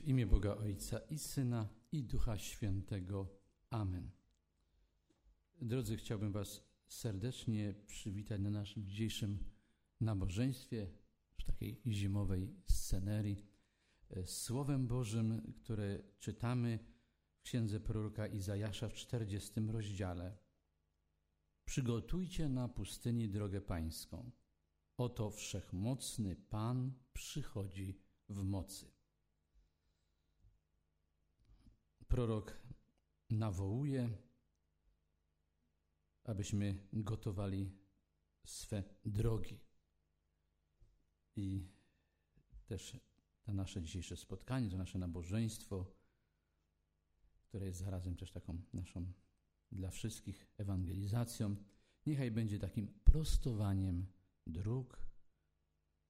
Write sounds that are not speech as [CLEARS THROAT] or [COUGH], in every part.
W imię Boga Ojca i Syna i Ducha Świętego. Amen. Drodzy, chciałbym Was serdecznie przywitać na naszym dzisiejszym nabożeństwie, w takiej zimowej scenerii, e, Słowem Bożym, które czytamy w księdze proroka Izajasza w 40 rozdziale. Przygotujcie na pustyni drogę pańską. Oto wszechmocny Pan przychodzi w mocy. Prorok nawołuje, abyśmy gotowali swe drogi. I też to nasze dzisiejsze spotkanie, to nasze nabożeństwo, które jest zarazem też taką naszą dla wszystkich ewangelizacją, niechaj będzie takim prostowaniem dróg,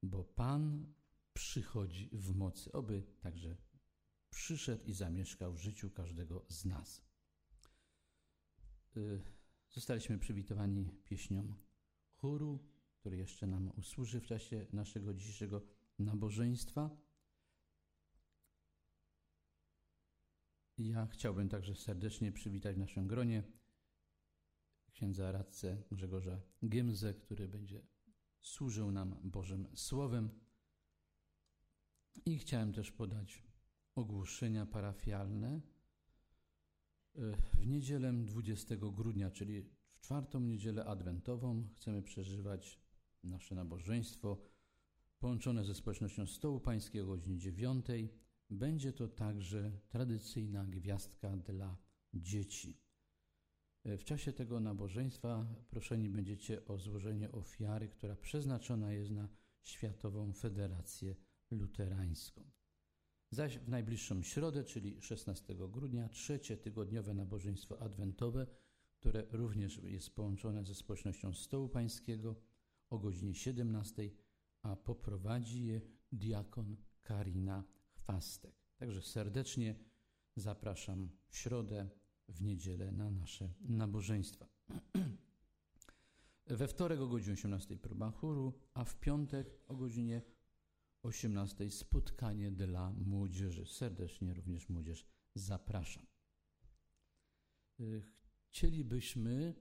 bo Pan przychodzi w mocy. Oby także przyszedł i zamieszkał w życiu każdego z nas. Y, zostaliśmy przywitowani pieśnią chóru, który jeszcze nam usłuży w czasie naszego dzisiejszego nabożeństwa. Ja chciałbym także serdecznie przywitać w naszym gronie księdza radcę Grzegorza Giemze, który będzie służył nam Bożym Słowem. I chciałem też podać ogłoszenia parafialne. E, w niedzielę 20 grudnia, czyli w czwartą niedzielę adwentową, chcemy przeżywać nasze nabożeństwo połączone ze społecznością Stołu Pańskiego o godzinie 9. Będzie to także tradycyjna gwiazdka dla dzieci. E, w czasie tego nabożeństwa proszeni będziecie o złożenie ofiary, która przeznaczona jest na Światową Federację Luterańską. Zaś w najbliższą środę, czyli 16 grudnia, trzecie tygodniowe nabożeństwo adwentowe, które również jest połączone ze społecznością Stołu Pańskiego o godzinie 17, a poprowadzi je diakon Karina Chwastek. Także serdecznie zapraszam w środę, w niedzielę na nasze nabożeństwa. [CLEARS THROAT] We wtorek o godzinie 18 próba chóru, a w piątek o godzinie 18 spotkanie dla młodzieży. Serdecznie również młodzież zapraszam. Y, chcielibyśmy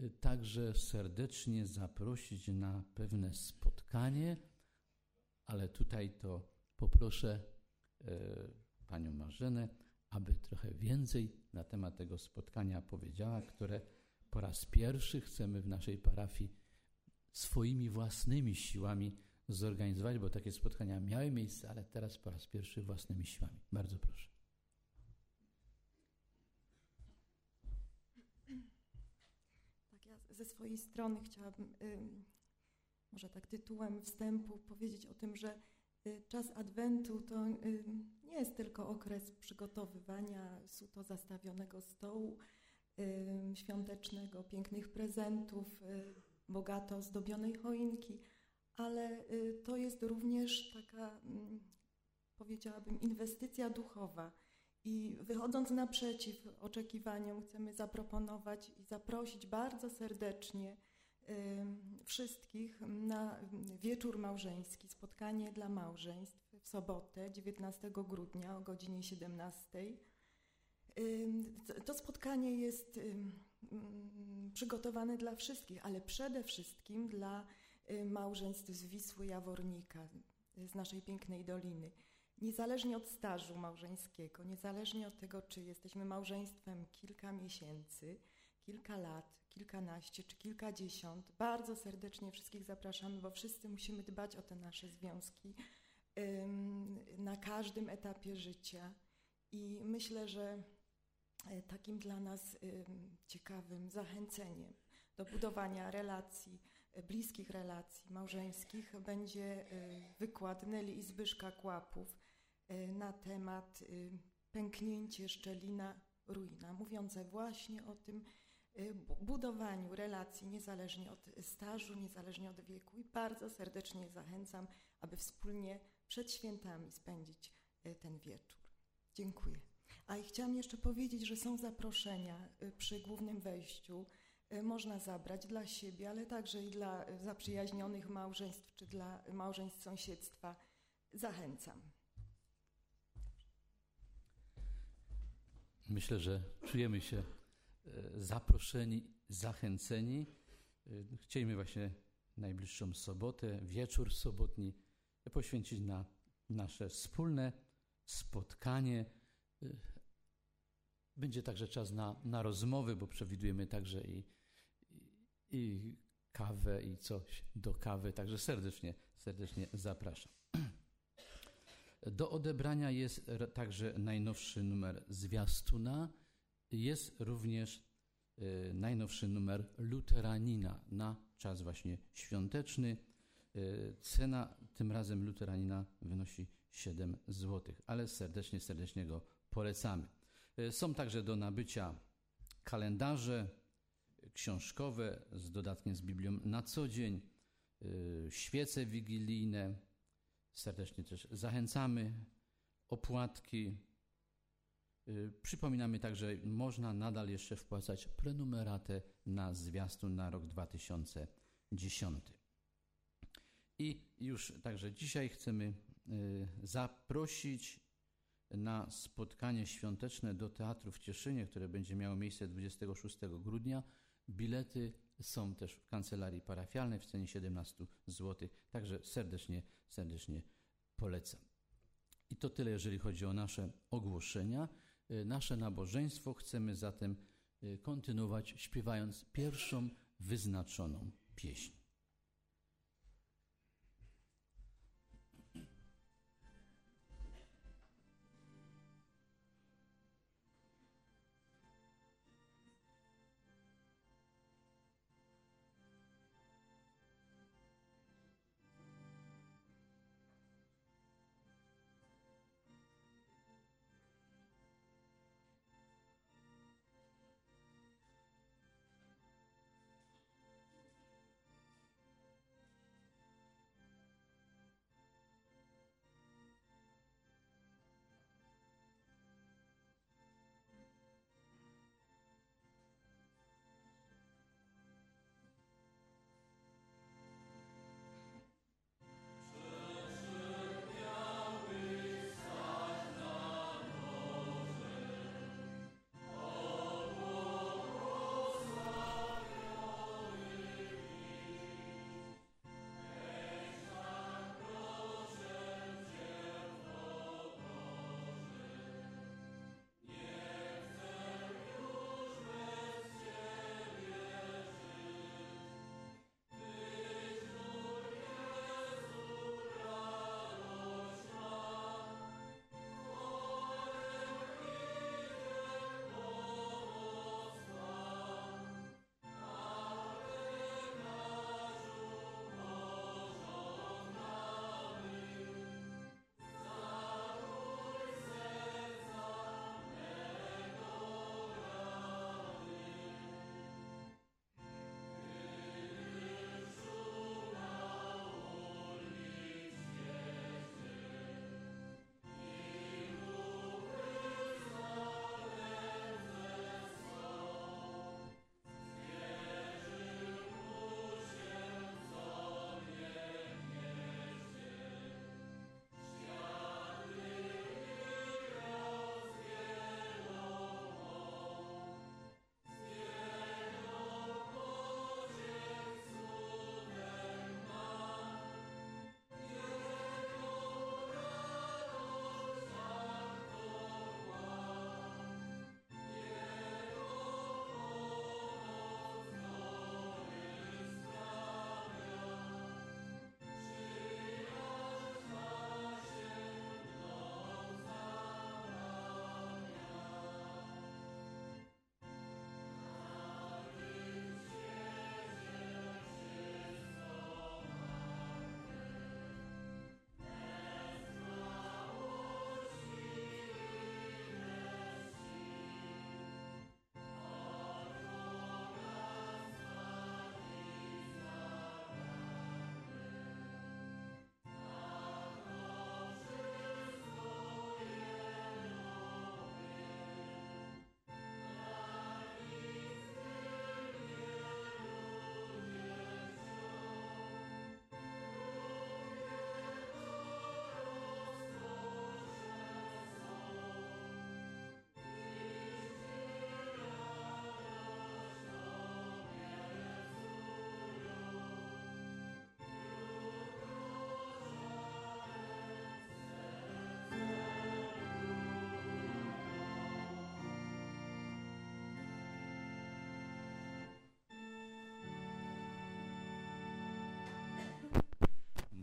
y, także serdecznie zaprosić na pewne spotkanie, ale tutaj to poproszę y, panią Marzenę, aby trochę więcej na temat tego spotkania powiedziała, które po raz pierwszy chcemy w naszej parafii swoimi własnymi siłami zorganizować, bo takie spotkania miały miejsce, ale teraz po raz pierwszy własnymi siłami. Bardzo proszę. Tak, ja ze swojej strony chciałabym, może tak tytułem wstępu, powiedzieć o tym, że y, czas Adwentu to nie jest tylko okres przygotowywania suto zastawionego stołu świątecznego, pięknych prezentów, y, bogato ozdobionej choinki, ale y, to jest również taka, mm, powiedziałabym, inwestycja duchowa. I wychodząc naprzeciw oczekiwaniom, chcemy zaproponować i zaprosić bardzo serdecznie wszystkich na wieczór małżeński, spotkanie dla małżeństw w sobotę 19 grudnia o godzinie 17. To spotkanie jest przygotowane dla wszystkich, ale przede wszystkim dla małżeństw z Wisły Jawornika, z naszej pięknej doliny. Niezależnie od stażu małżeńskiego, niezależnie od tego, czy jesteśmy małżeństwem kilka miesięcy, kilka lat, kilkanaście czy kilkadziesiąt, bardzo serdecznie wszystkich zapraszamy, bo wszyscy musimy dbać o te nasze związki na każdym etapie życia. I myślę, że e, takim dla nas ciekawym zachęceniem do budowania relacji, bliskich relacji małżeńskich będzie y, wykład Neli i Kłapów y, na temat y, pęknięcie szczelina ruina, mówiące właśnie o tym budowaniu relacji niezależnie od stażu, niezależnie od wieku i bardzo serdecznie zachęcam, aby wspólnie przed świętami spędzić ten wieczór. Dziękuję. A i chciałam jeszcze powiedzieć, że są zaproszenia przy głównym wejściu można zabrać dla siebie, ale także i dla zaprzyjaźnionych małżeństw czy dla małżeństw sąsiedztwa. Zachęcam. Myślę, że czujemy się e, zaproszeni, zachęceni. E, chcielibyśmy właśnie najbliższą sobotę, wieczór sobotni poświęcić na nasze wspólne spotkanie. E, będzie także czas na, na rozmowy, bo przewidujemy także i, i, kawę i coś do kawy, także serdecznie, serdecznie zapraszam. Do odebrania jest także najnowszy numer zwiastuna. Jest również y, najnowszy numer luteranina na czas właśnie świąteczny. Y, cena tym razem luteranina wynosi 7 zł, ale serdecznie, serdecznie go polecamy. Y, są także do nabycia kalendarze książkowe z dodatkiem z Biblią na co dzień, świece wigilijne, serdecznie też zachęcamy. Opłatki. Y, przypominamy także, można nadal jeszcze wpłacać prenumeratę na zwiastun na rok 2010. I już także dzisiaj chcemy y, zaprosić na spotkanie świąteczne do Teatru w Cieszynie, które będzie miało miejsce 26 grudnia. Bilety są też w kancelarii parafialnej w cenie 17 zł. Także serdecznie, serdecznie polecam. I to tyle, jeżeli chodzi o nasze ogłoszenia. E, nasze nabożeństwo chcemy zatem e, kontynuować śpiewając pierwszą wyznaczoną pieśń.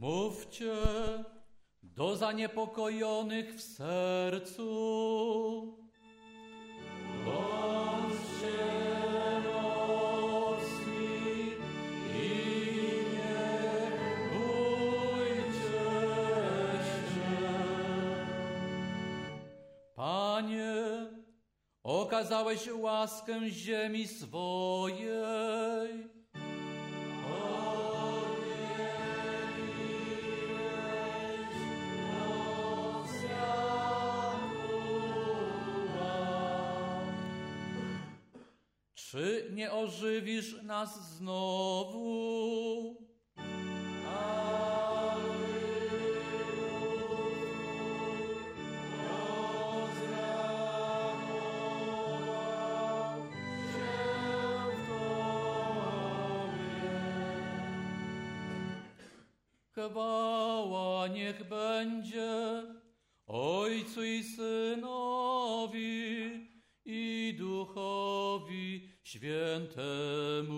Mówcie do zaniepokojonych w sercu. Bądźcie mocni i nie bójcie się. Panie, okazałeś łaskę ziemi swojej. Ożywisz nas znowu? Chwała niech będzie Ojcu i Synowi i Duchowi Świętemu.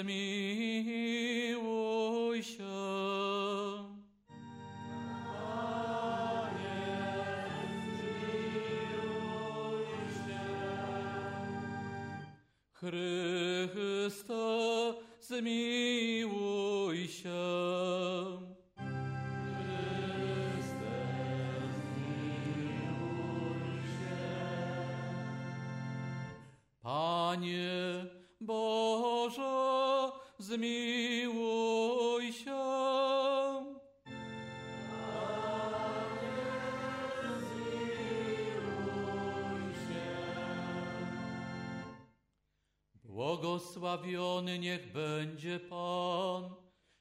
Zmiłuj się. Chryste, zmiłuj się. Zmiłuj się. Błogosławiony niech będzie Pan,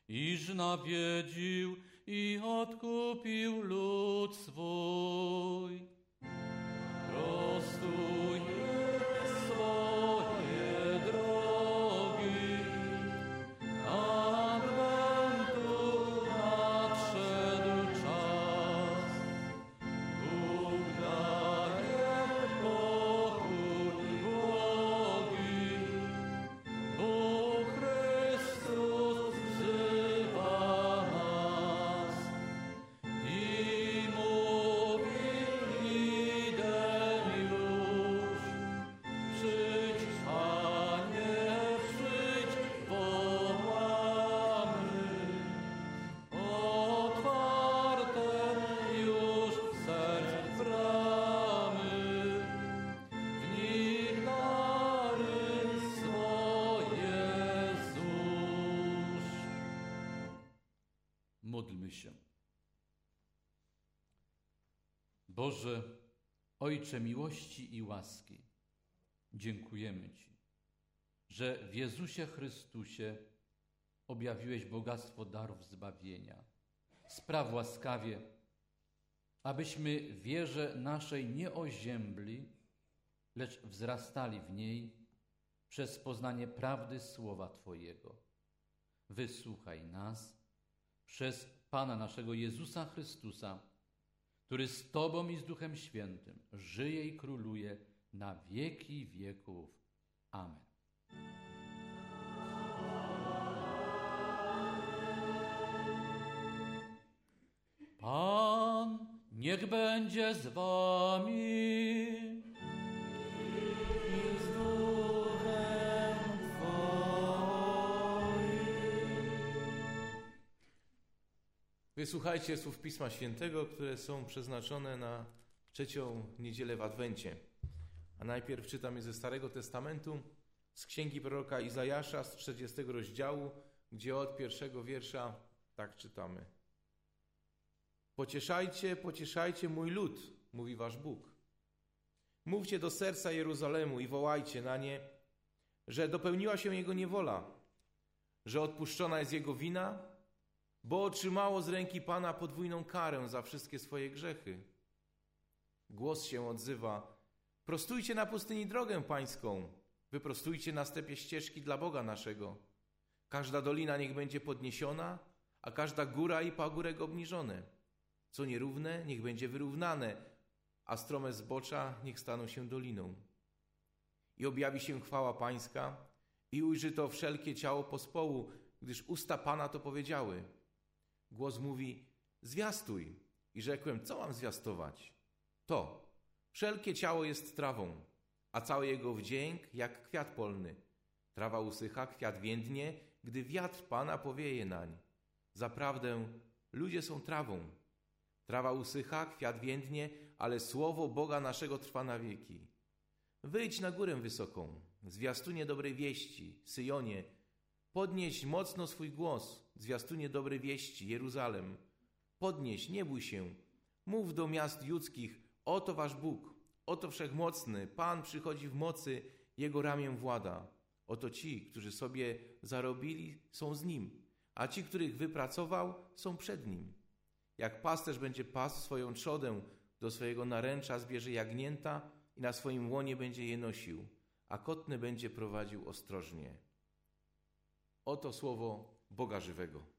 iż nawiedził i odkupił lud swój. Prostuje Boże, Ojcze miłości i łaski, dziękujemy Ci, że w Jezusie Chrystusie objawiłeś bogactwo darów zbawienia. Spraw łaskawie, abyśmy wierze naszej nie oziębli, lecz wzrastali w niej przez poznanie prawdy słowa Twojego. Wysłuchaj nas przez Pana naszego Jezusa Chrystusa, który z Tobą i z Duchem Świętym żyje i króluje na wieki wieków. Amen. Pan niech będzie z Wami. Wysłuchajcie słów Pisma Świętego, które są przeznaczone na trzecią niedzielę w Adwencie. A najpierw czytam je ze Starego Testamentu, z księgi proroka Izajasza z 40 rozdziału, gdzie od pierwszego wiersza tak czytamy. Pocieszajcie, pocieszajcie mój lud, mówi wasz Bóg. Mówcie do serca Jeruzalemu i wołajcie na nie, że dopełniła się jego niewola, że odpuszczona jest jego wina, bo otrzymało z ręki Pana podwójną karę za wszystkie swoje grzechy. Głos się odzywa: Prostujcie na pustyni drogę pańską, wyprostujcie na stepie ścieżki dla Boga naszego. Każda dolina niech będzie podniesiona, a każda góra i pagórek obniżone. Co nierówne, niech będzie wyrównane, a strome zbocza niech staną się doliną. I objawi się chwała Pańska, i ujrzy to wszelkie ciało pospołu, gdyż usta Pana to powiedziały. Głos mówi: Zwiastuj. I rzekłem: Co mam zwiastować? To: Wszelkie ciało jest trawą, a cały jego wdzięk jak kwiat polny. Trawa usycha, kwiat więdnie, gdy wiatr Pana powieje nań. Zaprawdę ludzie są trawą. Trawa usycha, kwiat więdnie, ale słowo Boga naszego trwa na wieki. Wyjdź na górę wysoką, zwiastunie dobrej wieści, Syjonie, podnieś mocno swój głos, zwiastunie dobrej wieści, Jeruzalem. Podnieś, nie bój się, mów do miast judzkich, oto wasz Bóg, oto wszechmocny, Pan przychodzi w mocy, Jego ramię włada. Oto ci, którzy sobie zarobili, są z Nim, a ci, których wypracował, są przed Nim. Jak pasterz będzie pasł swoją trzodę, do swojego naręcza zbierze jagnięta i na swoim łonie będzie je nosił, a kotny będzie prowadził ostrożnie. Oto słowo Boga żywego.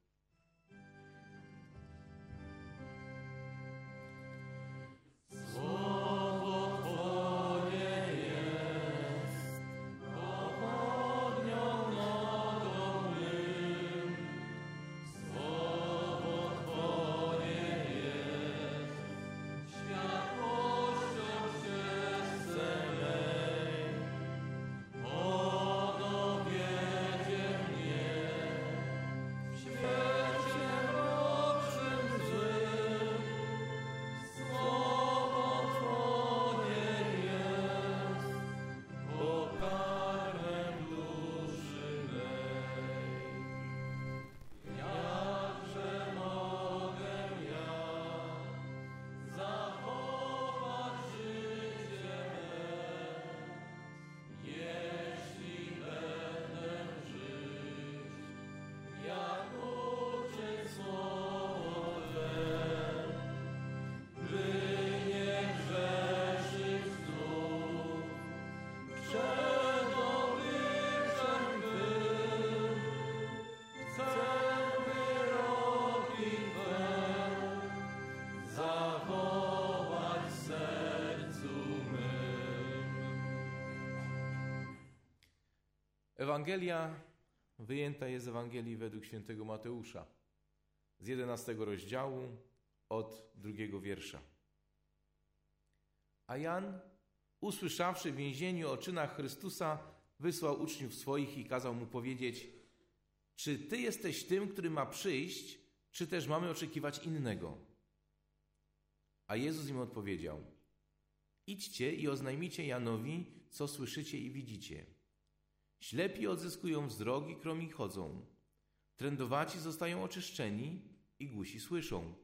Ewangelia wyjęta jest z Ewangelii według świętego Mateusza z 11 rozdziału od drugiego wiersza. A Jan, usłyszawszy w więzieniu o czynach Chrystusa, wysłał uczniów swoich i kazał mu powiedzieć: Czy ty jesteś tym, który ma przyjść, czy też mamy oczekiwać innego? A Jezus im odpowiedział: Idźcie i oznajmijcie Janowi, co słyszycie i widzicie. Ślepi odzyskują wzrok i kromi chodzą. Trędowaci zostają oczyszczeni i głusi słyszą.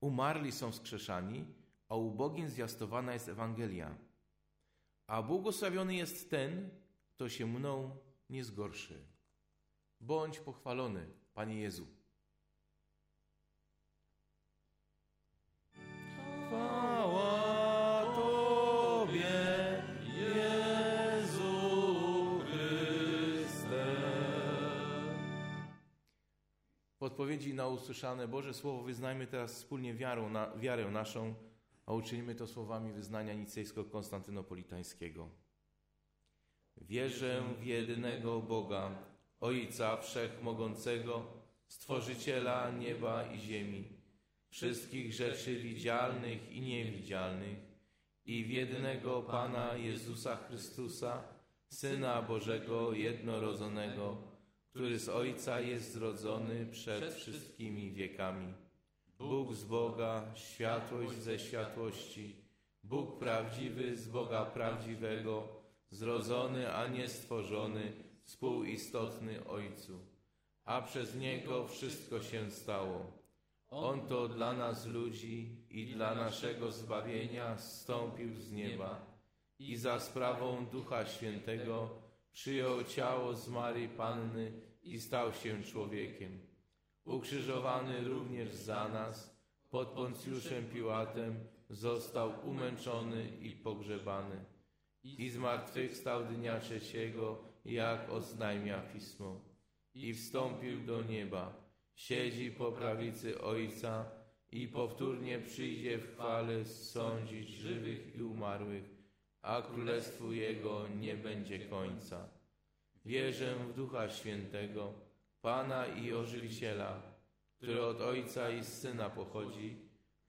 Umarli są skrzeszani, a ubogim zwiastowana jest Ewangelia. A błogosławiony jest ten, kto się mną nie zgorszy. Bądź pochwalony, Panie Jezu. Odpowiedzi na usłyszane Boże Słowo wyznajmy teraz wspólnie wiarą, na, wiarę naszą, a uczynimy to słowami wyznania nicejsko-konstantynopolitańskiego. Wierzę w jedynego Boga, Ojca Wszechmogącego, Stworzyciela nieba i ziemi, wszystkich rzeczy widzialnych i niewidzialnych, i w jednego Pana Jezusa Chrystusa, Syna Bożego jednorodzonego, który z Ojca jest zrodzony przed wszystkimi wiekami. Bóg z Boga, światłość ze światłości, Bóg prawdziwy z Boga prawdziwego, zrodzony, a nie stworzony, współistotny Ojcu. A przez Niego wszystko się stało. On to dla nas ludzi i dla naszego zbawienia zstąpił z nieba i za sprawą Ducha Świętego przyjął ciało z Marii Panny i stał się człowiekiem. Ukrzyżowany również za nas, pod Poncjuszem Piłatem, został umęczony i pogrzebany. I zmartwychwstał dnia trzeciego, jak oznajmia Pismo. I wstąpił do nieba, siedzi po prawicy Ojca i powtórnie przyjdzie w chwale sądzić żywych i umarłych, a królestwu Jego nie będzie końca. Wierzę w Ducha Świętego, Pana i Ożywiciela, który od Ojca i Syna pochodzi,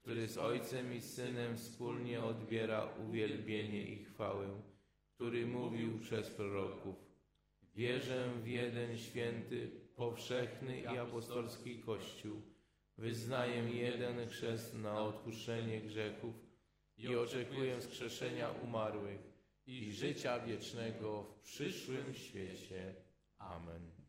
który z Ojcem i Synem wspólnie odbiera uwielbienie i chwałę, który mówił przez proroków. Wierzę w jeden święty, powszechny i apostolski Kościół. Wyznaję jeden chrzest na odpuszczenie grzechów i oczekuję skrzeszenia umarłych i życia wiecznego w przyszłym świecie. Amen.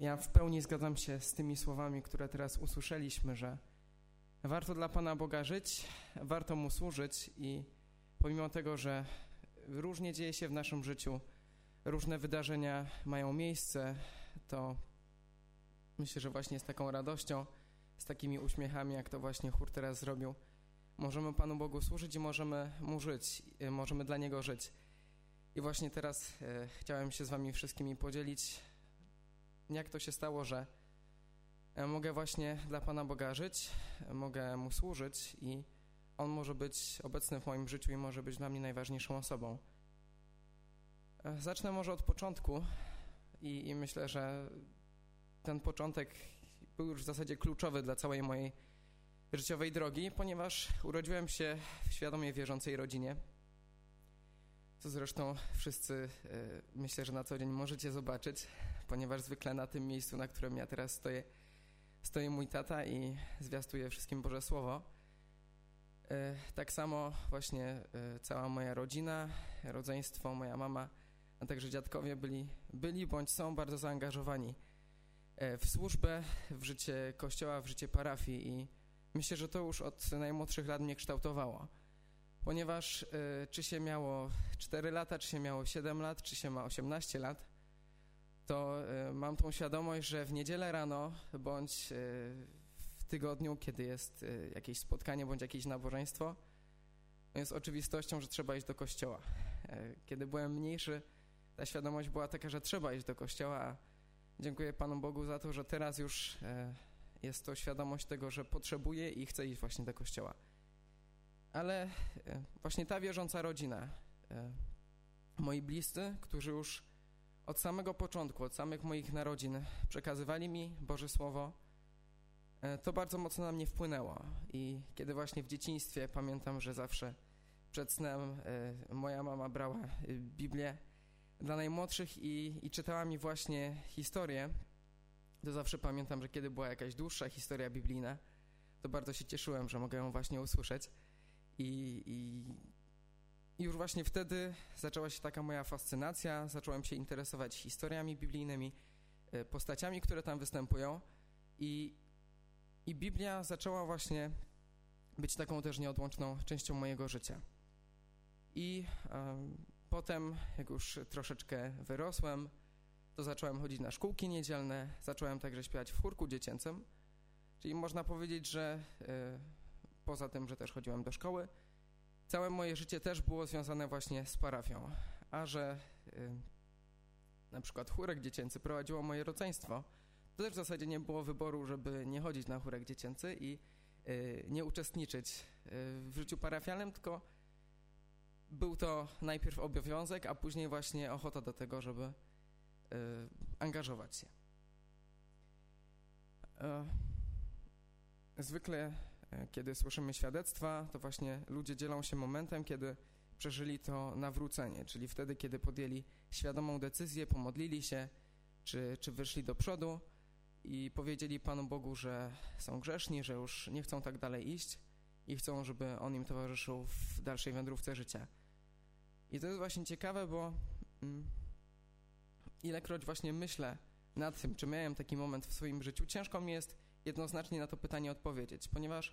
Ja w pełni zgadzam się z tymi słowami, które teraz usłyszeliśmy, że warto dla Pana Boga żyć, warto Mu służyć i pomimo tego, że różnie dzieje się w naszym życiu, różne wydarzenia mają miejsce, to myślę, że właśnie z taką radością, z takimi uśmiechami, jak to właśnie chór teraz zrobił, możemy Panu Bogu służyć i możemy Mu żyć, możemy dla Niego żyć. I właśnie teraz e, chciałem się z Wami wszystkimi podzielić, jak to się stało, że e, mogę właśnie dla Pana Boga żyć, mogę Mu służyć i On może być obecny w moim życiu i może być dla mnie najważniejszą osobą. E, zacznę może od początku i, i myślę, że ten początek był już w zasadzie kluczowy dla całej mojej życiowej drogi, ponieważ urodziłem się w świadomie wierzącej rodzinie, co zresztą wszyscy e, myślę, że na co dzień możecie zobaczyć, ponieważ zwykle na tym miejscu, na którym ja teraz stoję, stoi mój tata i zwiastuje wszystkim Boże Słowo. E, tak samo właśnie e, cała moja rodzina, rodzeństwo, moja mama, a także dziadkowie byli, byli bądź są bardzo zaangażowani w służbę, w życie kościoła, w życie parafii i myślę, że to już od najmłodszych lat mnie kształtowało ponieważ czy się miało 4 lata, czy się miało 7 lat, czy się ma 18 lat, to y, mam tą świadomość, że w niedzielę rano bądź y, w tygodniu, kiedy jest jakieś spotkanie bądź jakieś nabożeństwo, jest oczywistością, że trzeba iść do kościoła. Kiedy byłem mniejszy, ta świadomość była taka, że trzeba iść do kościoła, a dziękuję Panu Bogu za to, że teraz już jest to świadomość tego, że potrzebuję i chcę iść właśnie do kościoła. Ale e, właśnie ta wierząca rodzina, e, moi bliscy, którzy już od samego początku, od samych moich narodzin przekazywali mi Boże Słowo, e, to bardzo mocno na mnie wpłynęło. I kiedy właśnie w dzieciństwie pamiętam, że zawsze przed snem moja mama brała Biblię dla najmłodszych i, i czytała mi właśnie historię, to zawsze pamiętam, że kiedy była jakaś dłuższa historia biblijna, to bardzo się cieszyłem, że mogę ją właśnie usłyszeć. I, i, I, już właśnie wtedy zaczęła się taka moja fascynacja, zacząłem się interesować historiami biblijnymi, e, postaciami, które tam występują. I, i Biblia zaczęła właśnie być taką też nieodłączną częścią mojego życia. I um, potem, jak już troszeczkę wyrosłem, to zacząłem chodzić na szkółki niedzielne, zacząłem także śpiewać w chórku dziecięcym, czyli można powiedzieć, że y, poza tym, że też chodziłem do szkoły, całe moje życie też było związane właśnie z parafią. A że y, na przykład chórek dziecięcy prowadziło moje rodzeństwo, to też w zasadzie nie było wyboru, żeby nie chodzić na chórek dziecięcy i y, nie uczestniczyć y, w życiu parafialnym, tylko był to najpierw obowiązek, a później właśnie ochota do tego, żeby y, angażować się. Y, zwykle E, kiedy słyszymy świadectwa, to właśnie ludzie dzielą się momentem, kiedy przeżyli to nawrócenie, czyli wtedy, kiedy podjęli świadomą decyzję, pomodlili się, czy, czy wyszli do przodu i powiedzieli Panu Bogu, że są grzeszni, że już nie chcą tak dalej iść i chcą, żeby On im towarzyszył w dalszej wędrówce życia. I to jest właśnie ciekawe, bo mm, ilekroć właśnie myślę nad tym, czy miałem taki moment w swoim życiu, ciężko mi jest jednoznacznie na to pytanie odpowiedzieć, ponieważ,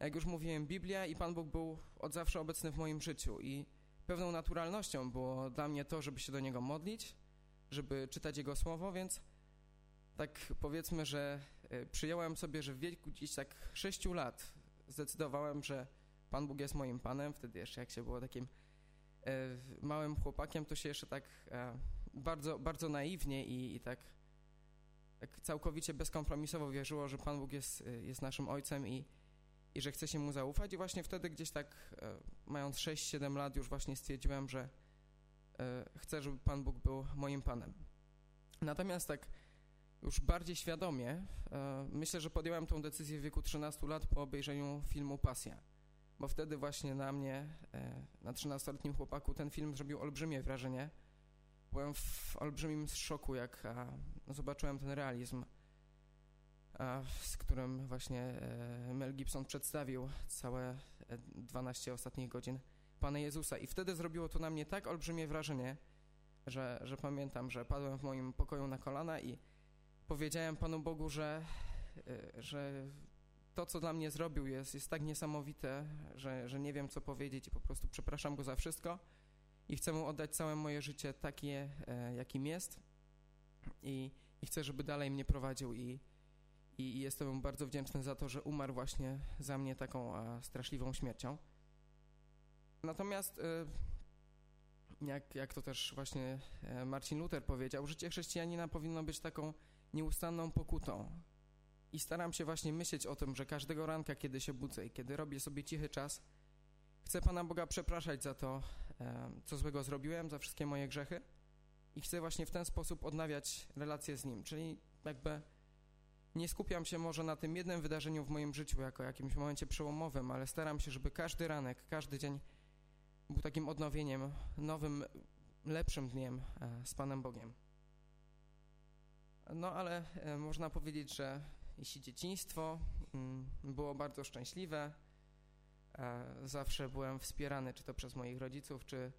jak już mówiłem, Biblia i Pan Bóg był od zawsze obecny w moim życiu i pewną naturalnością było dla mnie to, żeby się do Niego modlić, żeby czytać Jego Słowo, więc tak powiedzmy, że e, przyjąłem sobie, że w wieku gdzieś tak sześciu lat zdecydowałem, że Pan Bóg jest moim Panem. Wtedy jeszcze jak się było takim e, małym chłopakiem, to się jeszcze tak e, bardzo, bardzo naiwnie i, i tak tak całkowicie bezkompromisowo wierzyło, że Pan Bóg jest, y, jest naszym Ojcem i, i że chce się Mu zaufać. I właśnie wtedy gdzieś tak, e, mając 6-7 lat, już właśnie stwierdziłem, że e, chcę, żeby Pan Bóg był moim Panem. Natomiast tak już bardziej świadomie, e, myślę, że podjąłem tą decyzję w wieku 13 lat po obejrzeniu filmu Pasja. Bo wtedy właśnie na mnie, na 13-letnim chłopaku, ten film zrobił olbrzymie wrażenie byłem w olbrzymim szoku, jak no, zobaczyłem ten realizm, a, z którym właśnie e, Mel Gibson przedstawił całe 12 e, ostatnich godzin Pana Jezusa. I wtedy zrobiło to na mnie tak olbrzymie wrażenie, że, że pamiętam, że padłem w moim pokoju na kolana i powiedziałem Panu Bogu, że, e, że to, co dla mnie zrobił, jest, jest tak niesamowite, że, że nie wiem, co powiedzieć i po prostu przepraszam Go za wszystko i chcę Mu oddać całe moje życie takie, e, jakim jest i, i chcę, żeby dalej mnie prowadził i, i, i jestem Mu bardzo wdzięczny za to, że umarł właśnie za mnie taką a, straszliwą śmiercią. Natomiast e, jak, jak to też właśnie e, Marcin Luther powiedział, życie chrześcijanina powinno być taką nieustanną pokutą. I staram się właśnie myśleć o tym, że każdego ranka, kiedy się budzę i kiedy robię sobie cichy czas, chcę Pana Boga przepraszać za to, co złego zrobiłem, za wszystkie moje grzechy i chcę właśnie w ten sposób odnawiać relacje z Nim, czyli jakby nie skupiam się może na tym jednym wydarzeniu w moim życiu jako jakimś momencie przełomowym, ale staram się, żeby każdy ranek, każdy dzień był takim odnowieniem, nowym, lepszym dniem e, z Panem Bogiem. No ale e, można powiedzieć, że jeśli dzieciństwo mm, było bardzo szczęśliwe, zawsze byłem wspierany, czy to przez moich rodziców, czy,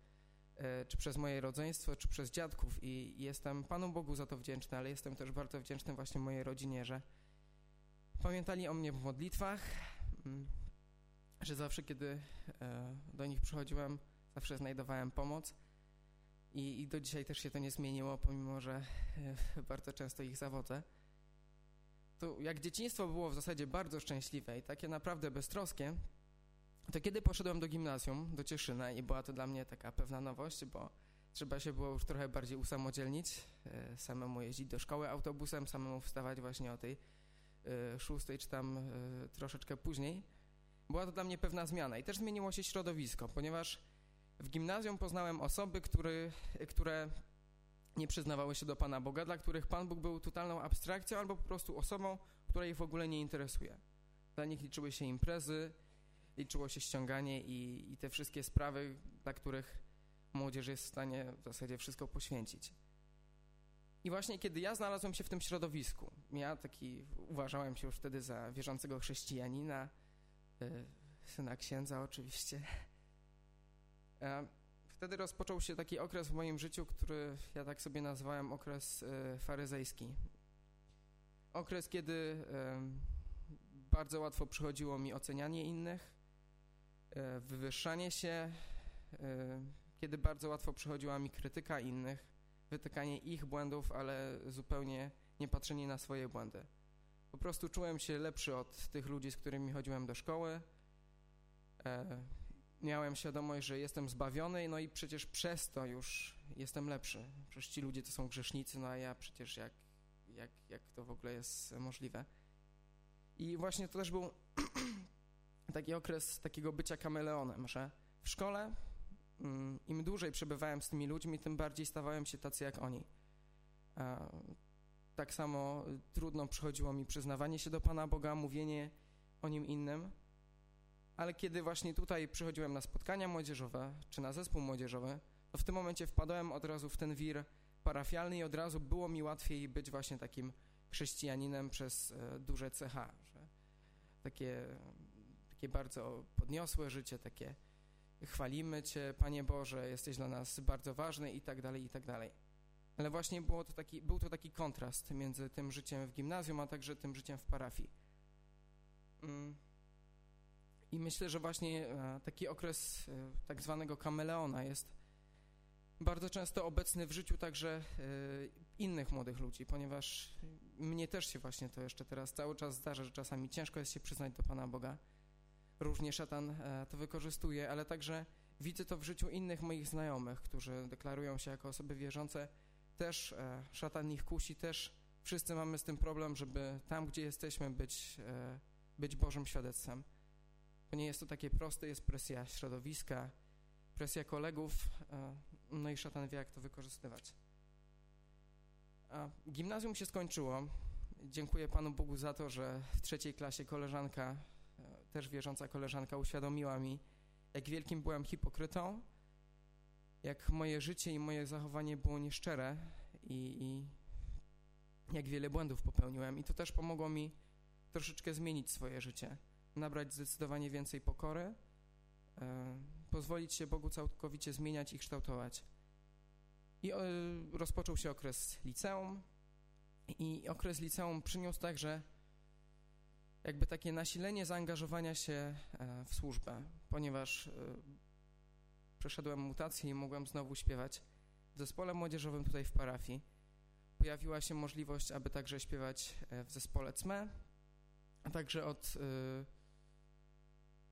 czy przez moje rodzeństwo, czy przez dziadków i jestem Panu Bogu za to wdzięczny, ale jestem też bardzo wdzięczny właśnie mojej rodzinie, że pamiętali o mnie w modlitwach, mm, że zawsze, kiedy e, do nich przychodziłem, zawsze znajdowałem pomoc. I, I, do dzisiaj też się to nie zmieniło, pomimo że e, bardzo często ich zawodzę. To jak dzieciństwo było w zasadzie bardzo szczęśliwe i takie naprawdę beztroskie, to kiedy poszedłem do gimnazjum, do Cieszyna i była to dla mnie taka pewna nowość, bo trzeba się było już trochę bardziej usamodzielnić, e, samemu jeździć do szkoły autobusem, samemu wstawać właśnie o tej szóstej czy tam troszeczkę później, była to dla mnie pewna zmiana i też zmieniło się środowisko, ponieważ w gimnazjum poznałem osoby, który, które nie przyznawały się do Pana Boga, dla których Pan Bóg był totalną abstrakcją albo po prostu osobą, która ich w ogóle nie interesuje. Dla nich liczyły się imprezy, liczyło się ściąganie i, i te wszystkie sprawy, dla których młodzież jest w stanie w zasadzie wszystko poświęcić. I właśnie kiedy ja znalazłem się w tym środowisku, ja taki uważałem się już wtedy za wierzącego chrześcijanina, E, syna księdza oczywiście. [LAUGHS] Wtedy rozpoczął się taki okres w moim życiu, który ja tak sobie nazwałem okres e, faryzejski. Okres, kiedy bardzo łatwo przychodziło mi ocenianie innych, wywyższanie się, kiedy bardzo łatwo przychodziła mi krytyka innych, wytykanie ich błędów, ale zupełnie nie patrzenie na swoje błędy. Po prostu czułem się lepszy od tych ludzi, z którymi chodziłem do szkoły. E, miałem świadomość, że jestem zbawiony, no i przecież przez to już jestem lepszy. Przecież ci ludzie to są grzesznicy, no a ja przecież jak, jak, jak to w ogóle jest możliwe. I właśnie to też był [CLEARS THROAT] taki okres takiego bycia kameleonem, że w szkole mm, im dłużej przebywałem z tymi ludźmi, tym bardziej stawałem się tacy jak oni. E, tak samo trudno przychodziło mi przyznawanie się do Pana Boga, mówienie o Nim innym. Ale kiedy właśnie tutaj przychodziłem na spotkania młodzieżowe, czy na zespół młodzieżowy, to w tym momencie wpadłem od razu w ten wir parafialny i od razu było mi łatwiej być właśnie takim chrześcijaninem przez e, duże CH, że takie, takie bardzo podniosłe życie, takie chwalimy Cię, Panie Boże, jesteś dla nas bardzo ważny i tak dalej, i tak dalej. Ale właśnie było to taki, był to taki kontrast między tym życiem w gimnazjum, a także tym życiem w parafii. Mm. I myślę, że właśnie e, taki okres e, tak zwanego kameleona jest bardzo często obecny w życiu także e, innych młodych ludzi, ponieważ mnie też się właśnie to jeszcze teraz cały czas zdarza, że czasami ciężko jest się przyznać do Pana Boga. Różnie szatan to wykorzystuje, ale także widzę to w życiu innych moich znajomych, którzy deklarują się jako osoby wierzące, też e, szatan ich kusi, też wszyscy mamy z tym problem, żeby tam, gdzie jesteśmy, być, e, być Bożym świadectwem. Bo nie jest to takie proste, jest presja środowiska, presja kolegów, e, no i szatan wie, jak to wykorzystywać. Gimnazjum się skończyło. Dziękuję Panu Bogu za to, że w trzeciej klasie koleżanka, też wierząca koleżanka, uświadomiła mi, jak wielkim byłem hipokrytą, jak moje życie i moje zachowanie było nieszczere i, i jak wiele błędów popełniłem. I to też pomogło mi troszeczkę zmienić swoje życie, nabrać zdecydowanie więcej pokory, e, pozwolić się Bogu całkowicie zmieniać i kształtować. I e, rozpoczął się okres liceum I okres liceum przyniósł także jakby takie nasilenie zaangażowania się e, w służbę, ponieważ e, przeszedłem mutację i mogłem znowu śpiewać w zespole młodzieżowym tutaj w parafii. Pojawiła się możliwość, aby także śpiewać e, w zespole CME, a także od,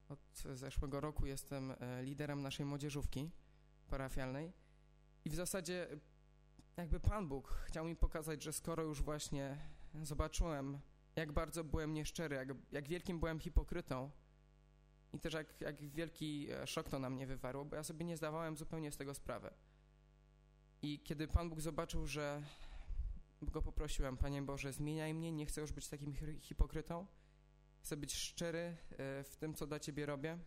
od zeszłego roku jestem liderem naszej młodzieżówki parafialnej i w zasadzie jakby Pan Bóg chciał mi pokazać, że skoro już właśnie zobaczyłem jak bardzo byłem nieszczery, jak, jak wielkim byłem hipokrytą i też jak, jak wielki e, szok to na mnie wywarło, bo ja sobie nie zdawałem zupełnie z tego sprawy. I kiedy Pan Bóg zobaczył, że go poprosiłem, Panie Boże, zmieniaj mnie, nie chcę już być takim hipokrytą, chcę być szczery e, w tym, co dla Ciebie robię,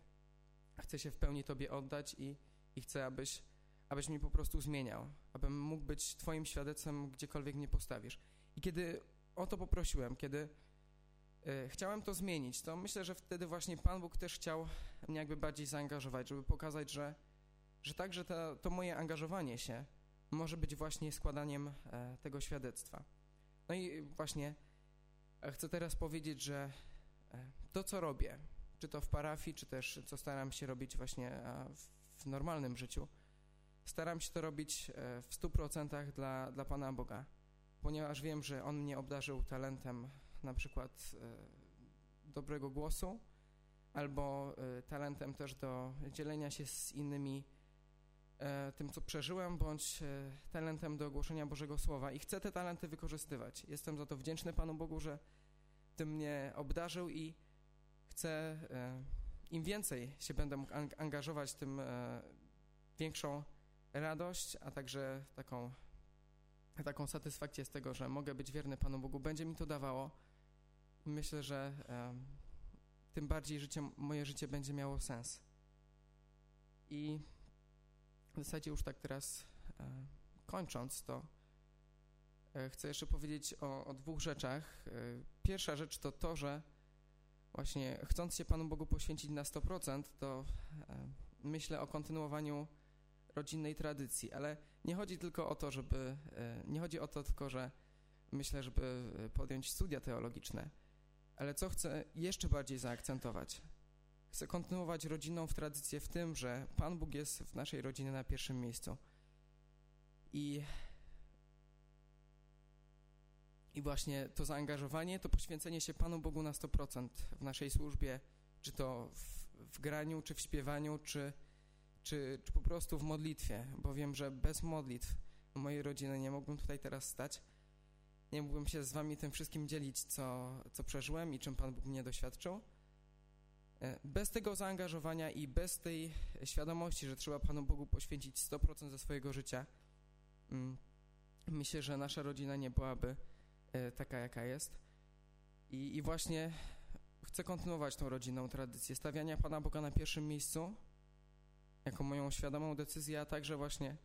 chcę się w pełni Tobie oddać i, i chcę, abyś, abyś mnie po prostu zmieniał, abym mógł być Twoim świadectwem, gdziekolwiek mnie postawisz. I kiedy o to poprosiłem, kiedy chciałem to zmienić, to myślę, że wtedy właśnie Pan Bóg też chciał mnie jakby bardziej zaangażować, żeby pokazać, że, że także to, to moje angażowanie się może być właśnie składaniem e, tego świadectwa. No i właśnie e, chcę teraz powiedzieć, że e, to, co robię, czy to w parafii, czy też co staram się robić właśnie w, normalnym życiu, staram się to robić w stu procentach dla, dla Pana Boga ponieważ wiem, że On mnie obdarzył talentem na przykład e, dobrego głosu albo e, talentem też do dzielenia się z innymi e, tym, co przeżyłem, bądź talentem do ogłoszenia Bożego Słowa i chcę te talenty wykorzystywać. Jestem za to wdzięczny Panu Bogu, że tym mnie obdarzył i chcę, im więcej się będę mógł angażować, tym większą radość, a także taką taką satysfakcję z tego, że mogę być wierny Panu Bogu, będzie mi to dawało. Myślę, że tym bardziej życie, moje życie będzie miało sens. I w zasadzie już tak teraz e, kończąc, to e, chcę jeszcze powiedzieć o, o dwóch rzeczach. E, pierwsza rzecz to to, że właśnie chcąc się Panu Bogu poświęcić na 100%, to myślę o kontynuowaniu rodzinnej tradycji, ale nie chodzi tylko o to, żeby, nie chodzi o to tylko, że myślę, żeby podjąć studia teologiczne, ale co chcę jeszcze bardziej zaakcentować? Chcę kontynuować rodzinną w tradycję w tym, że Pan Bóg jest w naszej rodzinie na pierwszym miejscu. I, i właśnie to zaangażowanie, to poświęcenie się Panu Bogu na 100% w naszej służbie, czy to w, w graniu, czy w śpiewaniu, czy czy, czy po prostu w modlitwie, bo wiem, że bez modlitw mojej rodziny nie mógłbym tutaj teraz stać, nie mógłbym się z wami tym wszystkim dzielić, co, co przeżyłem i czym Pan Bóg mnie doświadczył. E, bez tego zaangażowania i bez tej świadomości, że trzeba Panu Bogu poświęcić 100% ze swojego życia, mm, myślę, że nasza rodzina nie byłaby e, taka, jaka jest. I, I właśnie chcę kontynuować tą rodzinną tradycję stawiania Pana Boga na pierwszym miejscu, jako moją świadomą decyzję, a także właśnie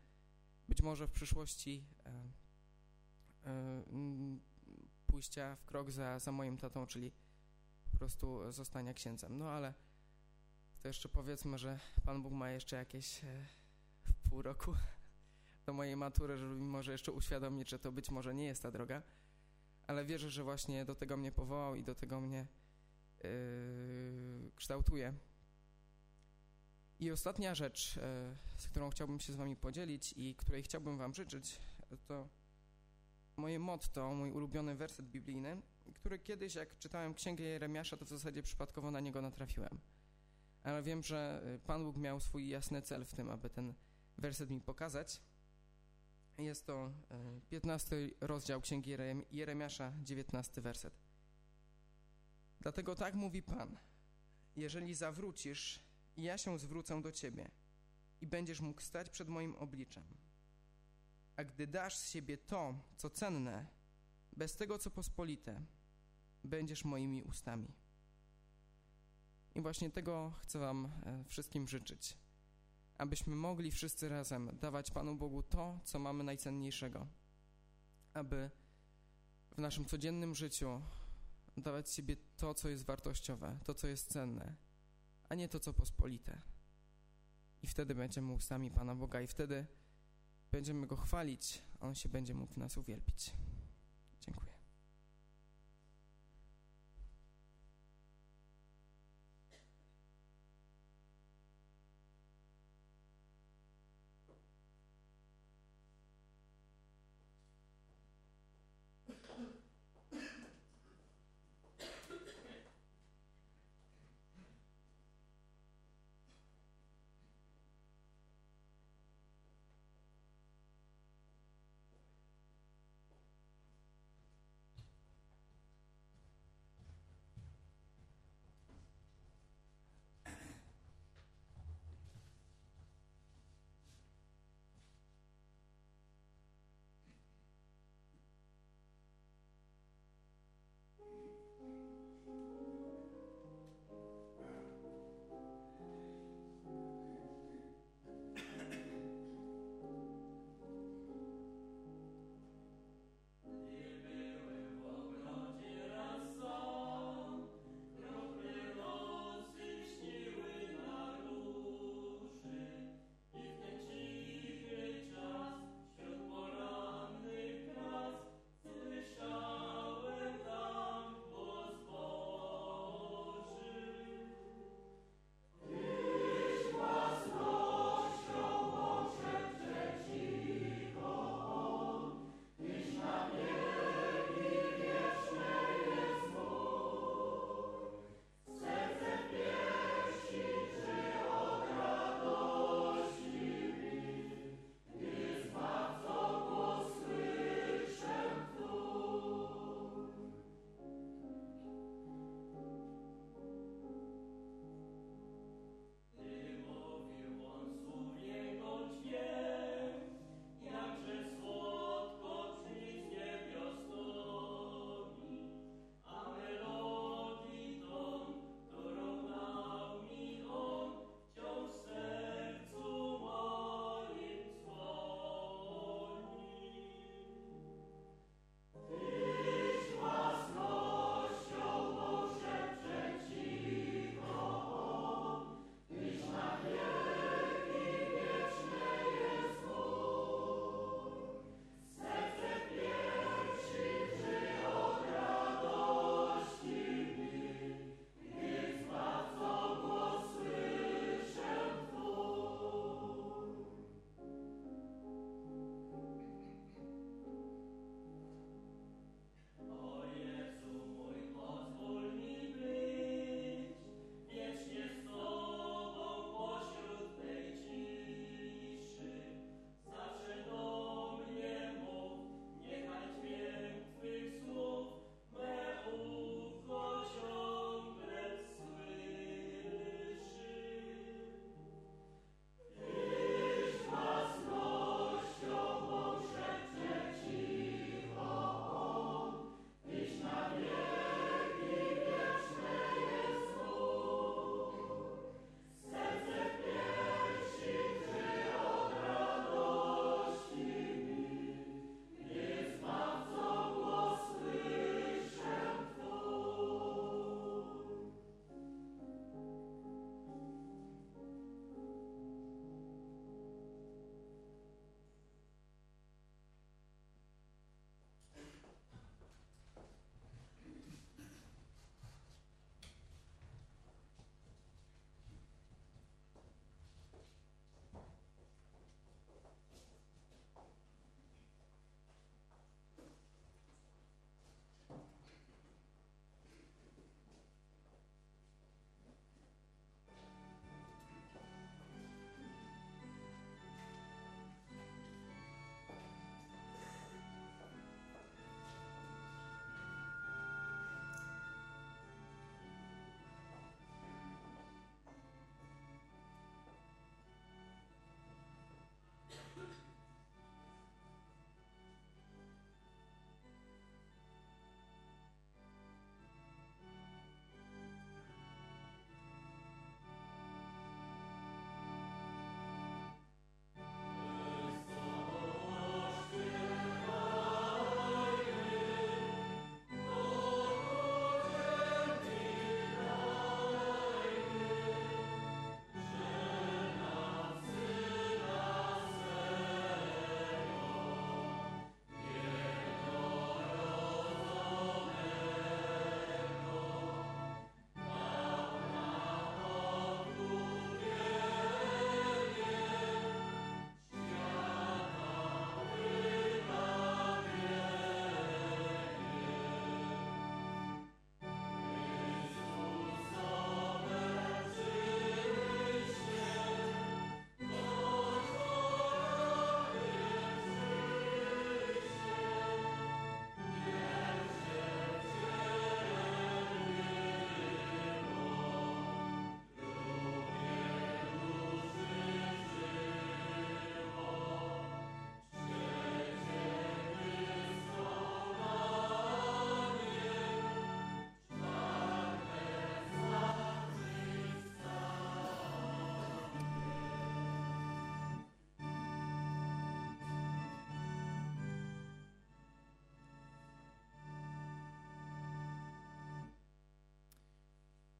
być może w przyszłości e, pójścia w krok za, za moim tatą, czyli po prostu zostania księdzem. No ale to jeszcze powiedzmy, że Pan Bóg ma jeszcze jakieś e, pół roku [LAUGHS] do mojej matury, żeby mi może jeszcze uświadomić, że to być może nie jest ta droga, ale wierzę, że właśnie do tego mnie powołał i do tego mnie yy, kształtuje. I ostatnia rzecz, e, z którą chciałbym się z wami podzielić i której chciałbym wam życzyć, to moje motto, mój ulubiony werset biblijny, który kiedyś, jak czytałem Księgę Jeremiasza, to w zasadzie przypadkowo na niego natrafiłem. Ale wiem, że e, Pan Bóg miał swój jasny cel w tym, aby ten werset mi pokazać. Jest to 15 e, rozdział Księgi Jeremiasza, 19 werset. Dlatego tak mówi Pan, jeżeli zawrócisz ja się zwrócę do Ciebie i będziesz mógł stać przed moim obliczem. A gdy dasz z siebie to, co cenne, bez tego, co pospolite, będziesz moimi ustami. I właśnie tego chcę Wam e, wszystkim życzyć, abyśmy mogli wszyscy razem dawać Panu Bogu to, co mamy najcenniejszego, aby w naszym codziennym życiu dawać siebie to, co jest wartościowe, to, co jest cenne a nie to, co pospolite. I wtedy będziemy ustami Pana Boga i wtedy będziemy Go chwalić, a On się będzie mógł w nas uwielbić.